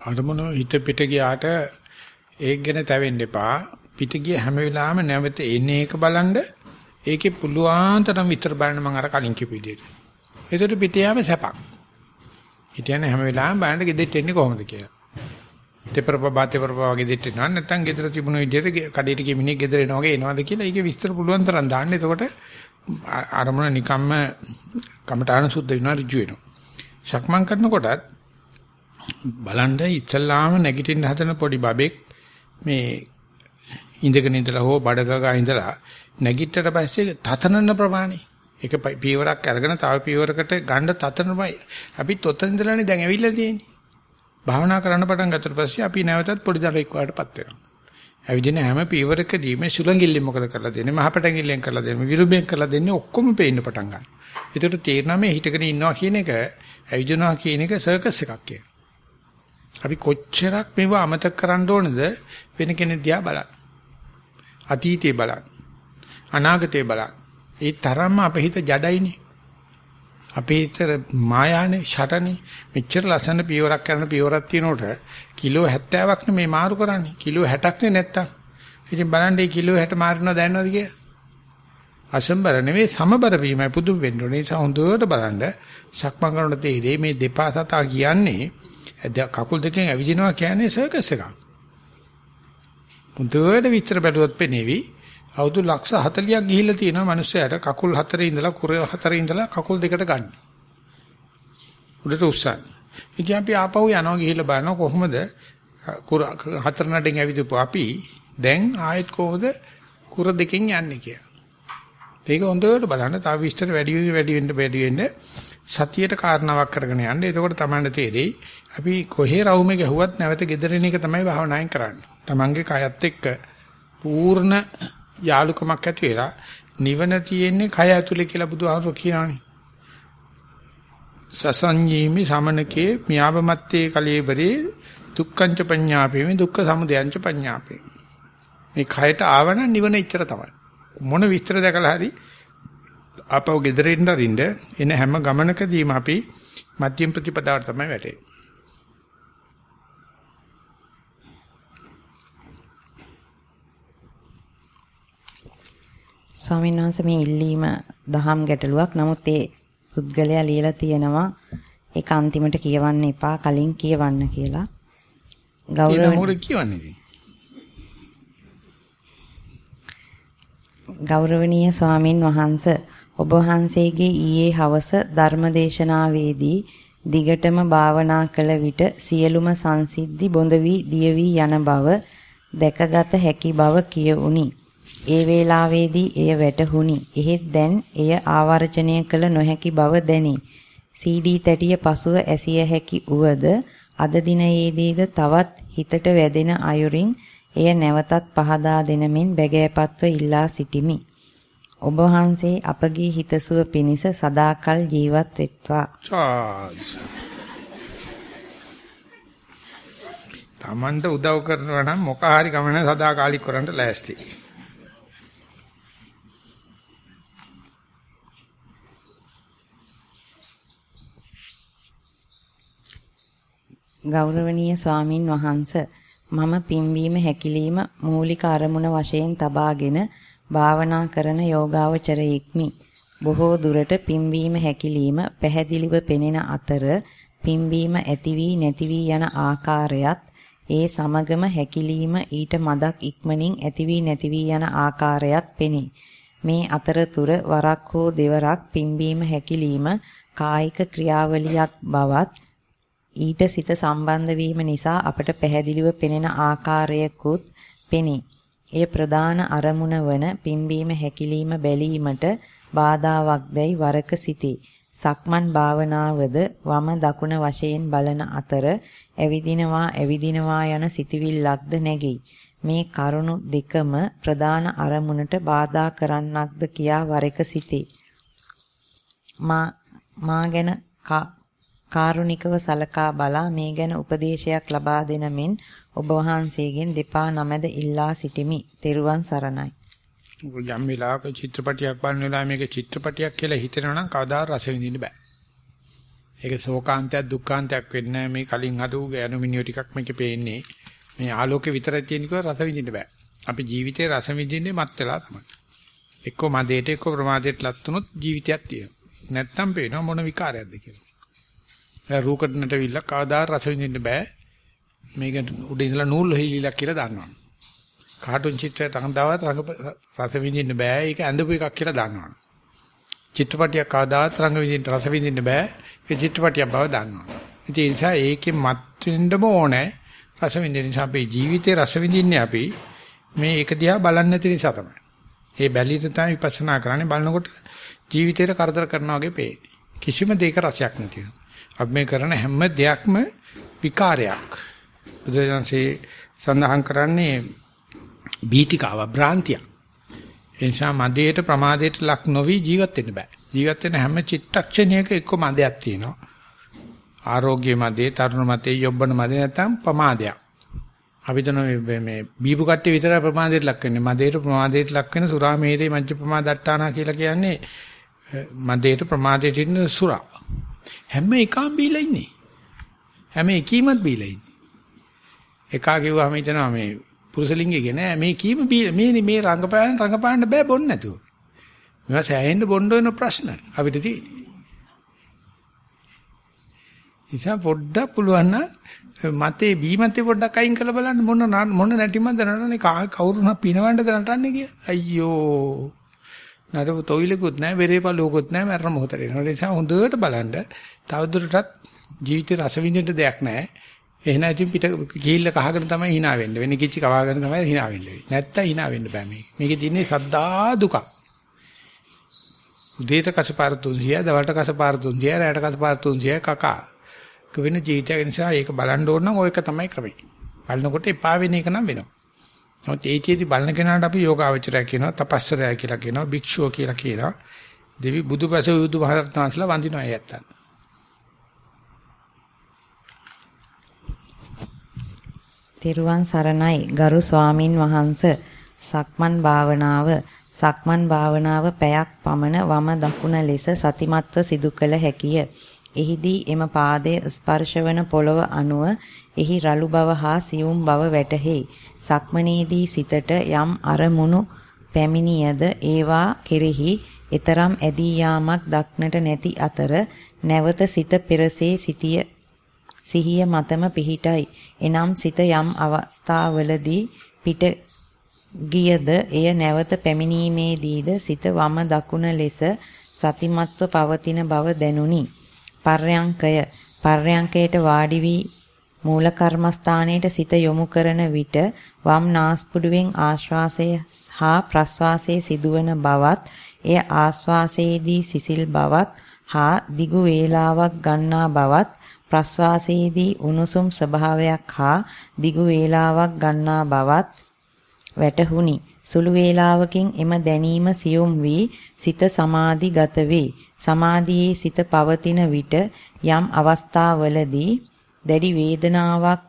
අරමුණ හිත පිට ගියාට ඒක ගැන තැවෙන්න එපා. පිට ගිය හැම වෙලාවෙම නැවත එන්නේ එක බලන්න ඒකේ පුළුවන් තරම් විතර බලන්න මම අර කලින් කියපු විදිහට. ඒකට පිට යාම සැපක්. හිටියනේ හැම වෙලාවෙම බලන්න ගෙදෙට්ට එන්නේ කොහොමද කියලා. තෙපරපබා තෙපරපබා ගෙදෙට්ට එනවා නැත්නම් ගෙදර තිබුණු විදිහට කඩේට ගිය මිනිහ ගෙදර එනවා වගේ එනවාද කියලා ඒකේ විස්තර පුළුවන් තරම් දාන්න. එතකොට අරමුණ නිකම්ම කමඨාන සුද්ධ වෙනවා ඍජු වෙනවා. සක්මන් කරනකොටත් බලන්න ඉස්සල්ලාම නැගිටින්න හදන පොඩි බබෙක් මේ ඉඳගෙන ඉඳලා හෝ බඩගගා ඉඳලා නැගිට්ටට පස්සේ තතනන ප්‍රමාණය. ඒක පියවරක් අරගෙන තව පියවරකට ගන්න තතනමයි අපිත් ඔතන ඉඳලානේ දැන් ඇවිල්ලා තියෙන්නේ. භාවනා කරන්න පටන් ගත්තට පස්සේ අපි නැවතත් පොඩි දරුවෙක් වඩටපත් වෙනවා. ඇවිදින හැම පියවරකදීම සුලංගිල්ලෙන් මොකද කරලා දෙන්නේ? මහපටංගිල්ලෙන් කරලා දෙන්නේ? විරුඹෙන් කරලා දෙන්නේ? ඔක්කොම පේන්න පටන් ගන්නවා. ඒකට තේරෙනවා මේ හිටගෙන ඉන්නවා කියන එක ඇවිදිනවා කියන එක සර්කස් එකක් කියලා. අපි කොච්චරක් මේව අමතක කරන්න ඕනද? වෙන කෙනෙක් දිහා බලන්න. අතීතේ බලන්න. අනාගතේ බලන්න. ඒ තරම්ම අපේ හිත ජඩයිනේ. අපේ හිත මායානේ, ෂටනේ. මෙච්චර ලස්සන පියවරක් කරන පියවරක් තියනකොට කිලෝ 70ක් නේ මේ මාරු කරන්නේ. කිලෝ 60ක් නේ නැත්තම්. ඉතින් බලන්න මේ කිලෝ 60 මාරිනවා දැනනවද කියලා? අසම්බර නෙවෙයි සමබර වීමයි පුදුම වෙන්න ඕනේ. ඒ නිසා හොඳට බලන්න සක්මන් කරනකොට තේරෙයි මේ දෙපා සතා කියන්නේ කකුල් දෙකෙන් ඇවිදිනවා කියන්නේ සර්කස් එකක්. මුදුවට විස්තර බැලුවොත් පෙනේවි අවුරුදු ලක්ෂ 40ක් ගිහිල්ලා තියෙනවා මිනිස්සයාට කකුල් හතරේ ඉඳලා කුර හතරේ ඉඳලා කකුල් දෙකට ගන්න. උඩට උස්සන්න. ඉතින් අපි ආපහු යනවා ගිහිල්ලා බලනවා කොහොමද කුර හතර නඩෙන් ඇවිදපු අපි දැන් ආයෙත් කොහොමද කුර දෙකෙන් යන්නේ කියලා. ඒක හොඳට බලන්න තව විස්තර වැඩි වැඩි වෙන්න වැඩි වෙන්න සතියට කාරණාවක් කරගෙන යන්න. එතකොට තමයි තේරෙයි අපි කොහේ රවුමේ ගැහුවත් නැවත gedරෙන එක තමයි භාවනායෙන් කරන්නේ. Tamange කයත් එක්ක පූර්ණ යාලුකමක් ඇති වෙලා නිවන තියෙන්නේ කය ඇතුලේ කියලා බුදුහාමුදුරු කියනවානේ. සසංජීමි සමනකේ මියාවමත්තේ කලීබරේ දුක්ඛංච පඤ්ඤාපේමි දුක්ඛ සමුදයංච පඤ්ඤාපේ. මේ කයට ආවන නිවන ඉච්චර තමයි. මොන විස්තර දැකලා හරි ආපහු ගෙදරින් දරින්ද එන හැම ගමනකදීම අපි මධ්‍යම ප්‍රතිපදාවට තමයි වැටෙන්නේ. ස්වාමීන් වහන්සේ මේ ඉල්ලීම දහම් ගැටලුවක්. නමුත් ඒ පුද්ගලයා ලියලා තියෙනවා ඒක අන්තිමට කියවන්න එපා කලින් කියවන්න කියලා. ගෞරවණීය කියවන්නේ. ගෞරවනීය ස්වාමින් වහන්සේ ඔබ වහන්සේගේ ඊයේ හවස ධර්මදේශනාවේදී දිගටම භාවනා කළ විට සියලුම සංසිද්ධි බොඳ වී දිය වී යන බව දැකගත හැකි බව කියුණි. ඒ වේලාවේදී එය වැටහුණි. එහෙත් දැන් එය ආවර්ජනය කළ නොහැකි බව දැනේ. CD තැටිය පසුව ඇසිය හැකි උවද අද දිනයේදීද තවත් හිතට වැදෙන අයුරින් එය නැවතත් පහදා දෙනමින් බැගෑපත්ව ඉල්ලා සිටිමි. ඔබ වහන්සේ අපගේ හිතසුව පිණිස සදාකල් ජීවත් වෙත්වා. තමන්ට උදව් කරනවා නම් මොක හරි ගමන සදාකාලික කරන්න ලෑස්ති. ගෞරවනීය ස්වාමින් වහන්ස මම පිම්වීම හැකිලිම මූලික අරමුණ වශයෙන් තබාගෙන භාවනා කරන යෝගාවචරයෙක්මි. බොහෝ දුරට පිම්වීම හැකිලිම පැහැදිලිව පෙනෙන අතර පිම්වීම ඇති වී නැති වී යන ආකාරයත් ඒ සමගම හැකිලිම ඊට මදක් ඉක්මනින් ඇති වී නැති වී යන ආකාරයත් පෙනේ. මේ අතරතුර වරක් හෝ දෙවරක් පිම්වීම හැකිලිම කායික ක්‍රියාවලියක් බවත් ඊට සිත සම්බන්ධ වීම නිසා අපට පැහැදිලිව පෙනෙන ආකාරයකුත් පෙනේ. එය ප්‍රධාන අරමුණ වන පිම්බීම හැකිලිම බැලීමට බාධාවක් දැයි වරක සිටී. සක්මන් භාවනාවද වම දකුණ වශයෙන් බලන අතර ඇවිදිනවා ඇවිදිනවා යන සිතවිල්ලක්ද නැගෙයි. මේ කරුණු දෙකම ප්‍රධාන අරමුණට බාධා කරන්නක්ද කියා වරක සිටී. මා මා ගැන කාරුණිකව සලකා බලා මේ ගැන උපදේශයක් ලබා දෙන මෙන් ඔබ වහන්සේගෙන් දෙපා නමද ඉල්ලා සිටිමි. තෙරුවන් සරණයි. යම් වෙලාවක චිත්‍රපටියක් බලන වෙලාව මේක චිත්‍රපටියක් කියලා හිතෙනවා නම් කවදා රස විඳින්න බෑ. ඒක ශෝකාන්තයක් දුක්ඛාන්තයක් වෙන්නේ මේ කලින් හදපු ගැනුමිනියෝ ටිකක් මේකේ පේන්නේ. මේ ආලෝකේ විතරක් තියෙන කිව්ව රස විඳින්න බෑ. අපි ජීවිතේ රස විඳින්නේ මත් වෙලා තමයි. එක්ක මදේට එක්ක ප්‍රමාදයට ලත් වුනොත් ජීවිතයක් තියෙනවා. නැත්තම් පේනවා මොන විකාරයක්ද කියලා. රූකඩ නැටවිල්ල කවදා රස විඳින්න බෑ. මේක උඩ ඉඳලා නූල් හොයිලිලක් කියලා දන්නවනේ. කාටුන් චිත්‍රයට අහඳාවත් රස විඳින්න බෑ. ඒක ඇඳපු එකක් කියලා දන්නවනේ. චිත්‍රපටියක් කවදාවත් රංග විඳින්න රස විඳින්න බෑ. ඒ චිත්‍රපටියක් බව දන්නවනේ. ඒ නිසා ඒකේ මත් වෙන්නම ඕනේ. රස විඳින්න නිසා අපේ ජීවිතේ රස විඳින්නේ අපි මේ ඒක දිහා බලන්නේ නැති නිසා තමයි. ඒ බැලිට තමයි විපස්සනා කරන්නේ බලනකොට ජීවිතේට කරදර කරනවා වගේ පේන්නේ. කිසිම දෙයක රසයක් නැතිව. අපි මේ කරන හැම දෙයක්ම විකාරයක්. බුදුරජාන්සේ සඳහන් කරන්නේ බීතිකාව භ්‍රාන්තිය. ඒ නිසා මදේට ප්‍රමාදයට ලක් නොවි ජීවත් වෙන්න බෑ. ජීවත් වෙන හැම චිත්තක්ෂණයක එක්ක මදයක් තියෙනවා. ආරෝග්‍ය මදේ, තරුණ මදේ, යොබ්බන මදේ නැත්නම් ප්‍රමාදයක්. අපි දන්න මේ මේ බීපු කට්ටිය විතරයි ප්‍රමාදයට ලක් වෙන්නේ. මදේට ප්‍රමාදයට ලක් වෙන සුරා මේරේ මජ්ජ ප්‍රමාදට්ටානා කියලා කියන්නේ මදේට ප්‍රමාදයට ඉන්න සුරා. හැම එකම බීලා ඉන්නේ. හැම එකීමත් බීලා ඉන්නේ. එකා කිව්වම හිතනවා මේ පුරුෂලිංගේ නෑ මේ කීම මේ මේ රංගපෑන රංගපාන්න බෑ බොන්න නැතුව. මේවා සෑහෙන්න බොන්න වෙන ප්‍රශ්න අපිට තියෙන්නේ. ඉතින් පොඩ්ඩක් පුළුවන් නම් මතේ බීමතේ පොඩ්ඩක් අයින් කරලා බලන්න මොන මොන නැටිමද නටන්නේ කවුරුනා පිනවන්නද නටන්නේ කිය. අයියෝ. නඩු තොইলකුත් නැහැ, වෙරේපලුවකුත් නැහැ, මරණ මොහොතේ. ඒ නිසා හොඳට බලන්න. තවදුරටත් ජීවිතේ රස විඳින්න දෙයක් නැහැ. එහෙනම් ඉතින් පිට ගිහිල්ල කහගෙන තමයි hina වෙන්නේ. වෙන කිච්චි කවාගෙන තමයි hina වෙන්නේ. නැත්තම් hina වෙන්න බෑ මේක. මේකේ තියෙන්නේ සද්දා දුක. උදේට කසපාර 300, දවල්ට කසපාර 300, රාත්‍රීට කසපාර 300 කකා. වෙන ජීවිතය නිසා ඒක බලන්න ඕන නම් ඔයක තමයි ක්‍රමය. බලනකොට එපා වෙන එක නම් වෙනවා. නමුත් ඒකේදී බලන කෙනාට අපි යෝගාවචරය කියනවා, තපස්සරය කියලා කියනවා, භික්ෂුව කියලා කියනවා. දෙවි බුදුපස බුදු මහරත්නන්සලා වඳිනවා ඇත්තන්. තෙරුවන් සරණයි ගරු ස්වාමින් වහන්ස සක්මන් භාවනාව සක්මන් භාවනාව පැයක් පමණ වම දකුණ ලෙස සතිමත්ව සිදු කළ හැකිය. එහිදී එම පාදයේ ස්පර්ශවන පොළව අනුව එහි රළු බව හා සියුම් බව වැටහෙයි. සක්මනේදී සිතට යම් අරමුණු පැමිණියද ඒවා කෙරෙහි ඊතරම් ඇදී යාමක් දක්නට නැති අතර නැවත සිත පෙරසේ සිටිය සිහිය මතම පිහිටයි. එනම් සිත යම් අවස්ථාවලදී පිට ගියද එය නැවත පැමිණීමේදීද සිත වම දකුණ ලෙස සතිමත්ව පවතින බව දැනුනි. පර්යංකය පර්යංකයට වාඩි වී මූල කර්මස්ථානයේ සිත යොමු කරන විට වම් නාස්පුඩුවෙන් ආශ්වාසය හා ප්‍රශ්වාසයේ සිදුවන බවත් එය ආශ්වාසයේදී සිසිල් බවත් හා දිගු වේලාවක් ගන්නා බවත් ප්‍රශ්වාසයේදී උණුසුම් ස්වභාවයක් හා දිගු වේලාවක් ගන්නා බවත් වැටහුණි. සුළු වේලාවකින් එම දැනීම සියුම් වී සිත සමාධිගත වේ. සමාධියේ සිත පවතින විට යම් අවස්ථාවලදී දැඩි වේදනාවක්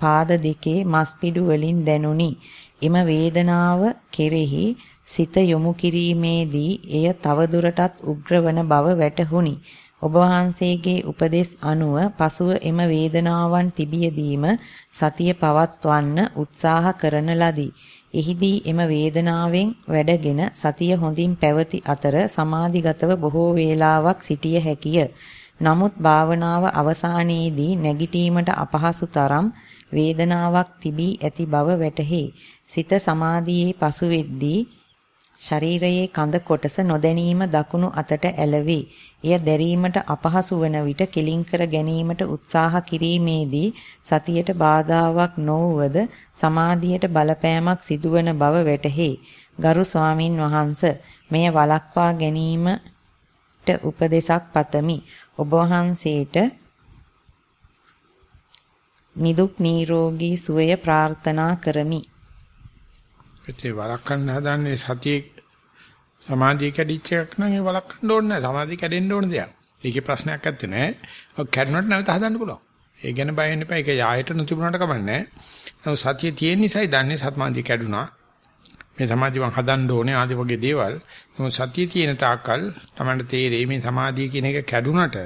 පාද දෙකේ මස්පිඩු වලින් දැනුනි. එම වේදනාව කෙරෙහි සිත යොමු කිරීමේදී එය තවදුරටත් උග්‍රවන බව වැටහුණි. ඔබ වහන්සේගේ උපදෙස් අනුව පසුව එම වේදනාවන් තිබියදීම සතිය පවත්වන්න උත්සාහ කරන ලදී. එහිදී එම වේදනාවෙන් වැඩගෙන සතිය හොඳින් පැවති අතර සමාධිගතව බොහෝ වේලාවක් සිටිය හැකිය. නමුත් භාවනාව අවසානයේදී නැගිටීමට අපහසු තරම් වේදනාවක් තිබී ඇති බව වැටහේ. සිත සමාධියේ පසු වෙද්දී ශරීරයේ කඳ කොටස නොදැනීම දකුණු අතට ඇලවේ. එය දැරීමට අපහසු වන විට කෙලින් කර ගැනීමට උත්සාහ කිරීමේදී සතියට බාධාාවක් නොවවද සමාධියට බලපෑමක් සිදුවන බව වැටහේ. ගරු ස්වාමින් වහන්ස මෙය වළක්වා ගැනීමට උපදේශක් පතමි. ඔබ වහන්සේට නිදුක් නිරෝගී සුවය ප්‍රාර්ථනා කරමි. ඒ වළක්වන්න හදන්නේ සතියේ සමාධිය කැඩිච්ච එකක් නම් ඒ වළක්වන්න ඕනේ නැහැ. සමාධිය කැඩෙන්න ඕන දෙයක්. ඒකේ ප්‍රශ්නයක් නැත්තේ නෑ. ඔය කැඩුණාට නැවත හදන්න පුළුවන්. ඒ ගැන බය වෙන්න එපා. ඒක යායට නොතිබුණාට කමන්නේ නෑ. සතිය තියෙන නිසායි දන්නේ සමාධිය කැඩුනා. මේ සමාධිය මං හදන්න ඕනේ ආදි වගේ දේවල්. නමුත් සතිය තියෙන තාක්කල් තමයි තේරෙන්නේ මේ සමාධිය කියන එක කැඩුනට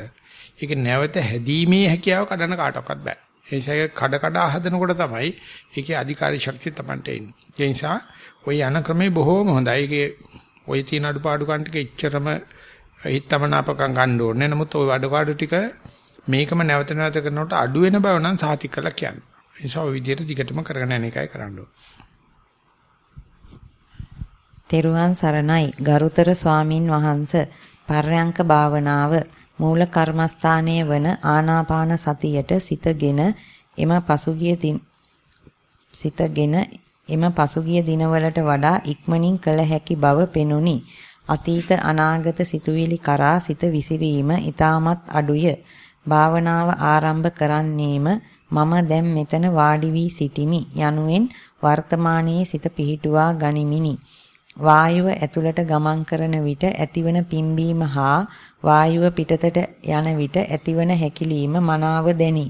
ඒක නැවත හැදීමේ හැකියාව කඩන කාටවත් බෑ. ඒ නිසා කඩ කඩ හදනකොට තමයි ඒකේ අධිකාරී ශක්තිය Tamante එන්නේ. ඒ නිසා ওই යන ක්‍රමේ බොහෝම හොඳයි. ඒකේ ওই තියෙන අඩුපාඩු කන් ටික එච්චරම හිතමනාපකම් ගන්න ඕනේ. නමුත් ওই අඩුපාඩු ටික මේකම නැවත නැවත කරනකොට අඩු වෙන බව නම් සාතික කරලා කියන්නේ. ඒ නිසා ওই විදිහට දිගටම කරගෙන යන එකයි කරන්න ඕනේ. තෙරුවන් සරණයි ගරුතර ස්වාමින් වහන්ස පර්යංක භාවනාව මූල කර්මස්ථානයේ වන ආනාපාන සතියට සිතගෙන එම පසුගිය සිතගෙන එම පසුගිය දිනවලට වඩා ඉක්මනින් කළ හැකි බව පෙනුනි. අතීත අනාගත සිතුවිලි කරා සිත විසිරීම ඊටමත් අඩුය. භාවනාව ආරම්භ කරන්නේම මම දැන් මෙතන වාඩි වී සිටිමි යනුවෙන් වර්තමානයේ සිත පිහිටුවා ගනිමිනි. වායුව ඇතුළට ගමන් කරන විට ඇතිවන පිම්බීම හා වායුව පිටතට යන විට ඇතිවන හැකිලීම මනාව දැනි.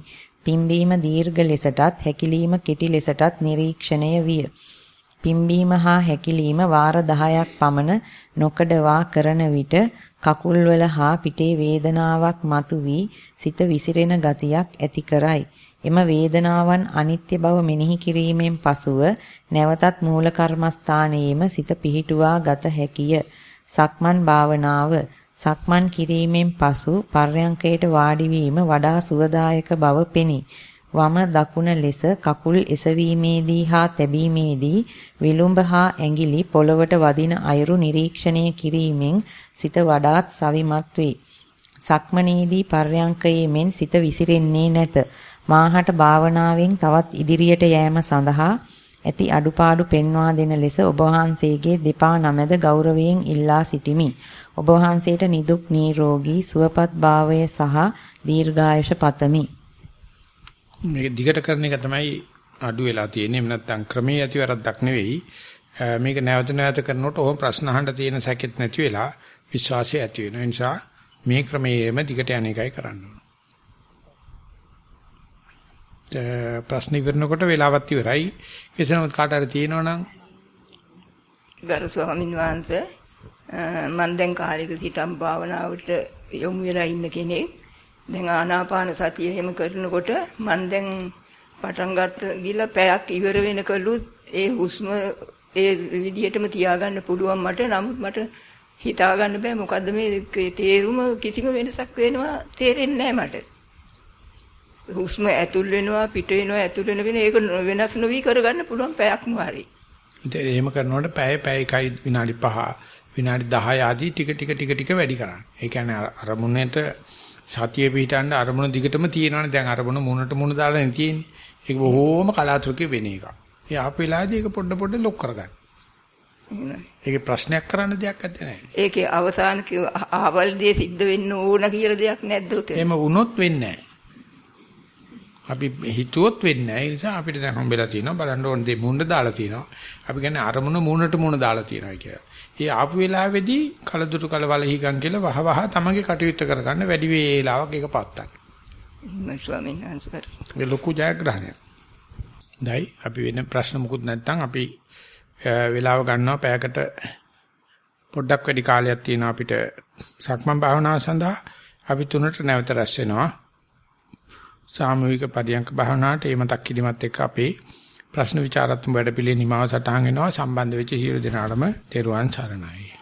පිම්බීම දීර්ඝ ලෙසටත් හැකිලීම කෙටි ලෙසටත් නිරීක්ෂණය විය. පිම්බීම හා හැකිලීම වාර 10ක් පමණ නොකඩවා කරන විට කකුල්වල හා පිටේ වේදනාවක් මතුවී සිත විසිරෙන ගතියක් ඇති කරයි. එම වේදනාවන් අනිත්‍ය බව මෙනෙහි කිරීමෙන් පසුව නැවතත් මූල කර්මස්ථානයේම සිත පිහිටුවා ගත හැකිය. සක්මන් භාවනාව සක්මන් කිරීමෙන් පසු පර්යංකයට වාඩි වීම වඩා සුවදායක බව පෙනේ. වම දකුණ ලෙස කකුල් එසවීමේදී හා තැබීමේදී විලුඹ හා ඇඟිලි පොළවට වදින අයුරු නිරීක්ෂණය කිරීමෙන් සිත වඩාත් සවිමත් වේ. සක්මනේදී පර්යංකයේ මෙන් සිත විසිරෙන්නේ නැත. මාහට භාවනාවෙන් තවත් ඉදිරියට යෑම සඳහා ඇති අඩුපාඩු පෙන්වා දෙන ලෙස ඔබ වහන්සේගේ දෙපා නමද ගෞරවයෙන් ඉල්ලා සිටිමි. ඔබ වහන්සේට නිදුක් නිරෝගී සුවපත් භාවය සහ දීර්ඝායුෂ පතමි. මේක දිගට කරන එක තමයි අඩු වෙලා තියෙන්නේ. එහෙම නැත්නම් ක්‍රමයේ ඇති වැරද්දක් නෙවෙයි. මේක නැවත නැවත කරනකොට ඔහොම ප්‍රශ්න අහන්න තියෙන සැකෙත් නැති වෙලා විශ්වාසය ඇති වෙනවා. ඒ නිසා මේ ක්‍රමයේම දිගට යන එකයි කරන්න ඕන. ප්‍රශ්න ඉවරනකොට වෙලාවත් ඉවරයි. එසනොත් කාට හරි තියෙනවනම් ගරු ස්වාමීන් වහන්සේ මම දැන් කාලයක සිටම් භාවනාවට යොමු වෙලා ඉන්න කෙනෙක්. දැන් ආනාපාන සතිය එහෙම කරනකොට මම දැන් පටන් ගත්ත ගිල පැයක් ඉවර වෙනකලුත් ඒ හුස්ම ඒ විදිහටම තියාගන්න පුළුවන් මට. නමුත් මට හිතා ගන්න බෑ මොකද්ද මේ තේරුම කිසිම වෙනසක් වෙනවා තේරෙන්නේ නැහැ මට. හුස්ම ඇතුල් වෙනවා පිට වෙනවා ඇතුල් වෙන වෙන ඒක වෙනස් නොවි කරගන්න පුළුවන් පැයක්ම හරි. ඉතින් එහෙම කරනකොට පැය පැයකයි විනාඩි 5 විනාඩි 10 ආදී ටික ටික ටික ටික වැඩි කරන්න. ඒ කියන්නේ අරමුණට සතිය පිටන්න අරමුණ දිගටම තියෙනවනේ දැන් අරමුණ මුණට මුණ දාලා තියෙන්නේ. ඒක බොහොම කලාතුරකින් වෙන එකක්. ඒ ආපු වෙලාවේදී ඒක පොඩ පොඩ ලොක් කරගන්න. ඒකේ ප්‍රශ්නයක් කරන්න දෙයක් නැත්තේ නෑ. ඒකේ අවසාන අහවල් දේ සිද්ධ වෙන්න ඕන කියලා දෙයක් නැද්ද උතේ? එහෙම වුණොත් වෙන්නේ. අපි හිතුවොත් වෙන්නේ නැහැ. ඒ නිසා අපිට දැන් හම්බෙලා තියෙනවා බලන්න ඕන දේ මුණ්ඩ දාලා තියෙනවා. අපි කියන්නේ අරමුණ මුණට මුණ දාලා තියෙනවා කියලා. ඒ ආපු වෙලාවේදී කලදුරු කලවල හිගන් කියලා වහ වහ තමගේ කටයුත්ත කරගන්න වැඩි වේලාවක් ඒක පත්තන්න. මම ස්වාමීන් වහන්සේ. ඒ ලොකු ජයග්‍රහණයක්. දැයි අපි වෙන ප්‍රශ්න මුකුත් නැත්නම් අපි වෙලාව ගන්නවා පැයකට පොඩ්ඩක් වැඩි කාලයක් තියෙනවා අපිට සක්මන් භාවනාව සඳහා අපි තුනට නැවත රැස් වෙනවා. සාමූහික පරියන්ක භාවනාවට ඒ මතක් කිරීමත් එක්ක අපේ ප්‍රශ්න විචාරාත්මක වැඩපිළිවෙල නිමාව සටහන් වෙනවා. සම්බන්ධ වෙච්ච සියලු දෙනාටම තෙරුවන් සරණයි.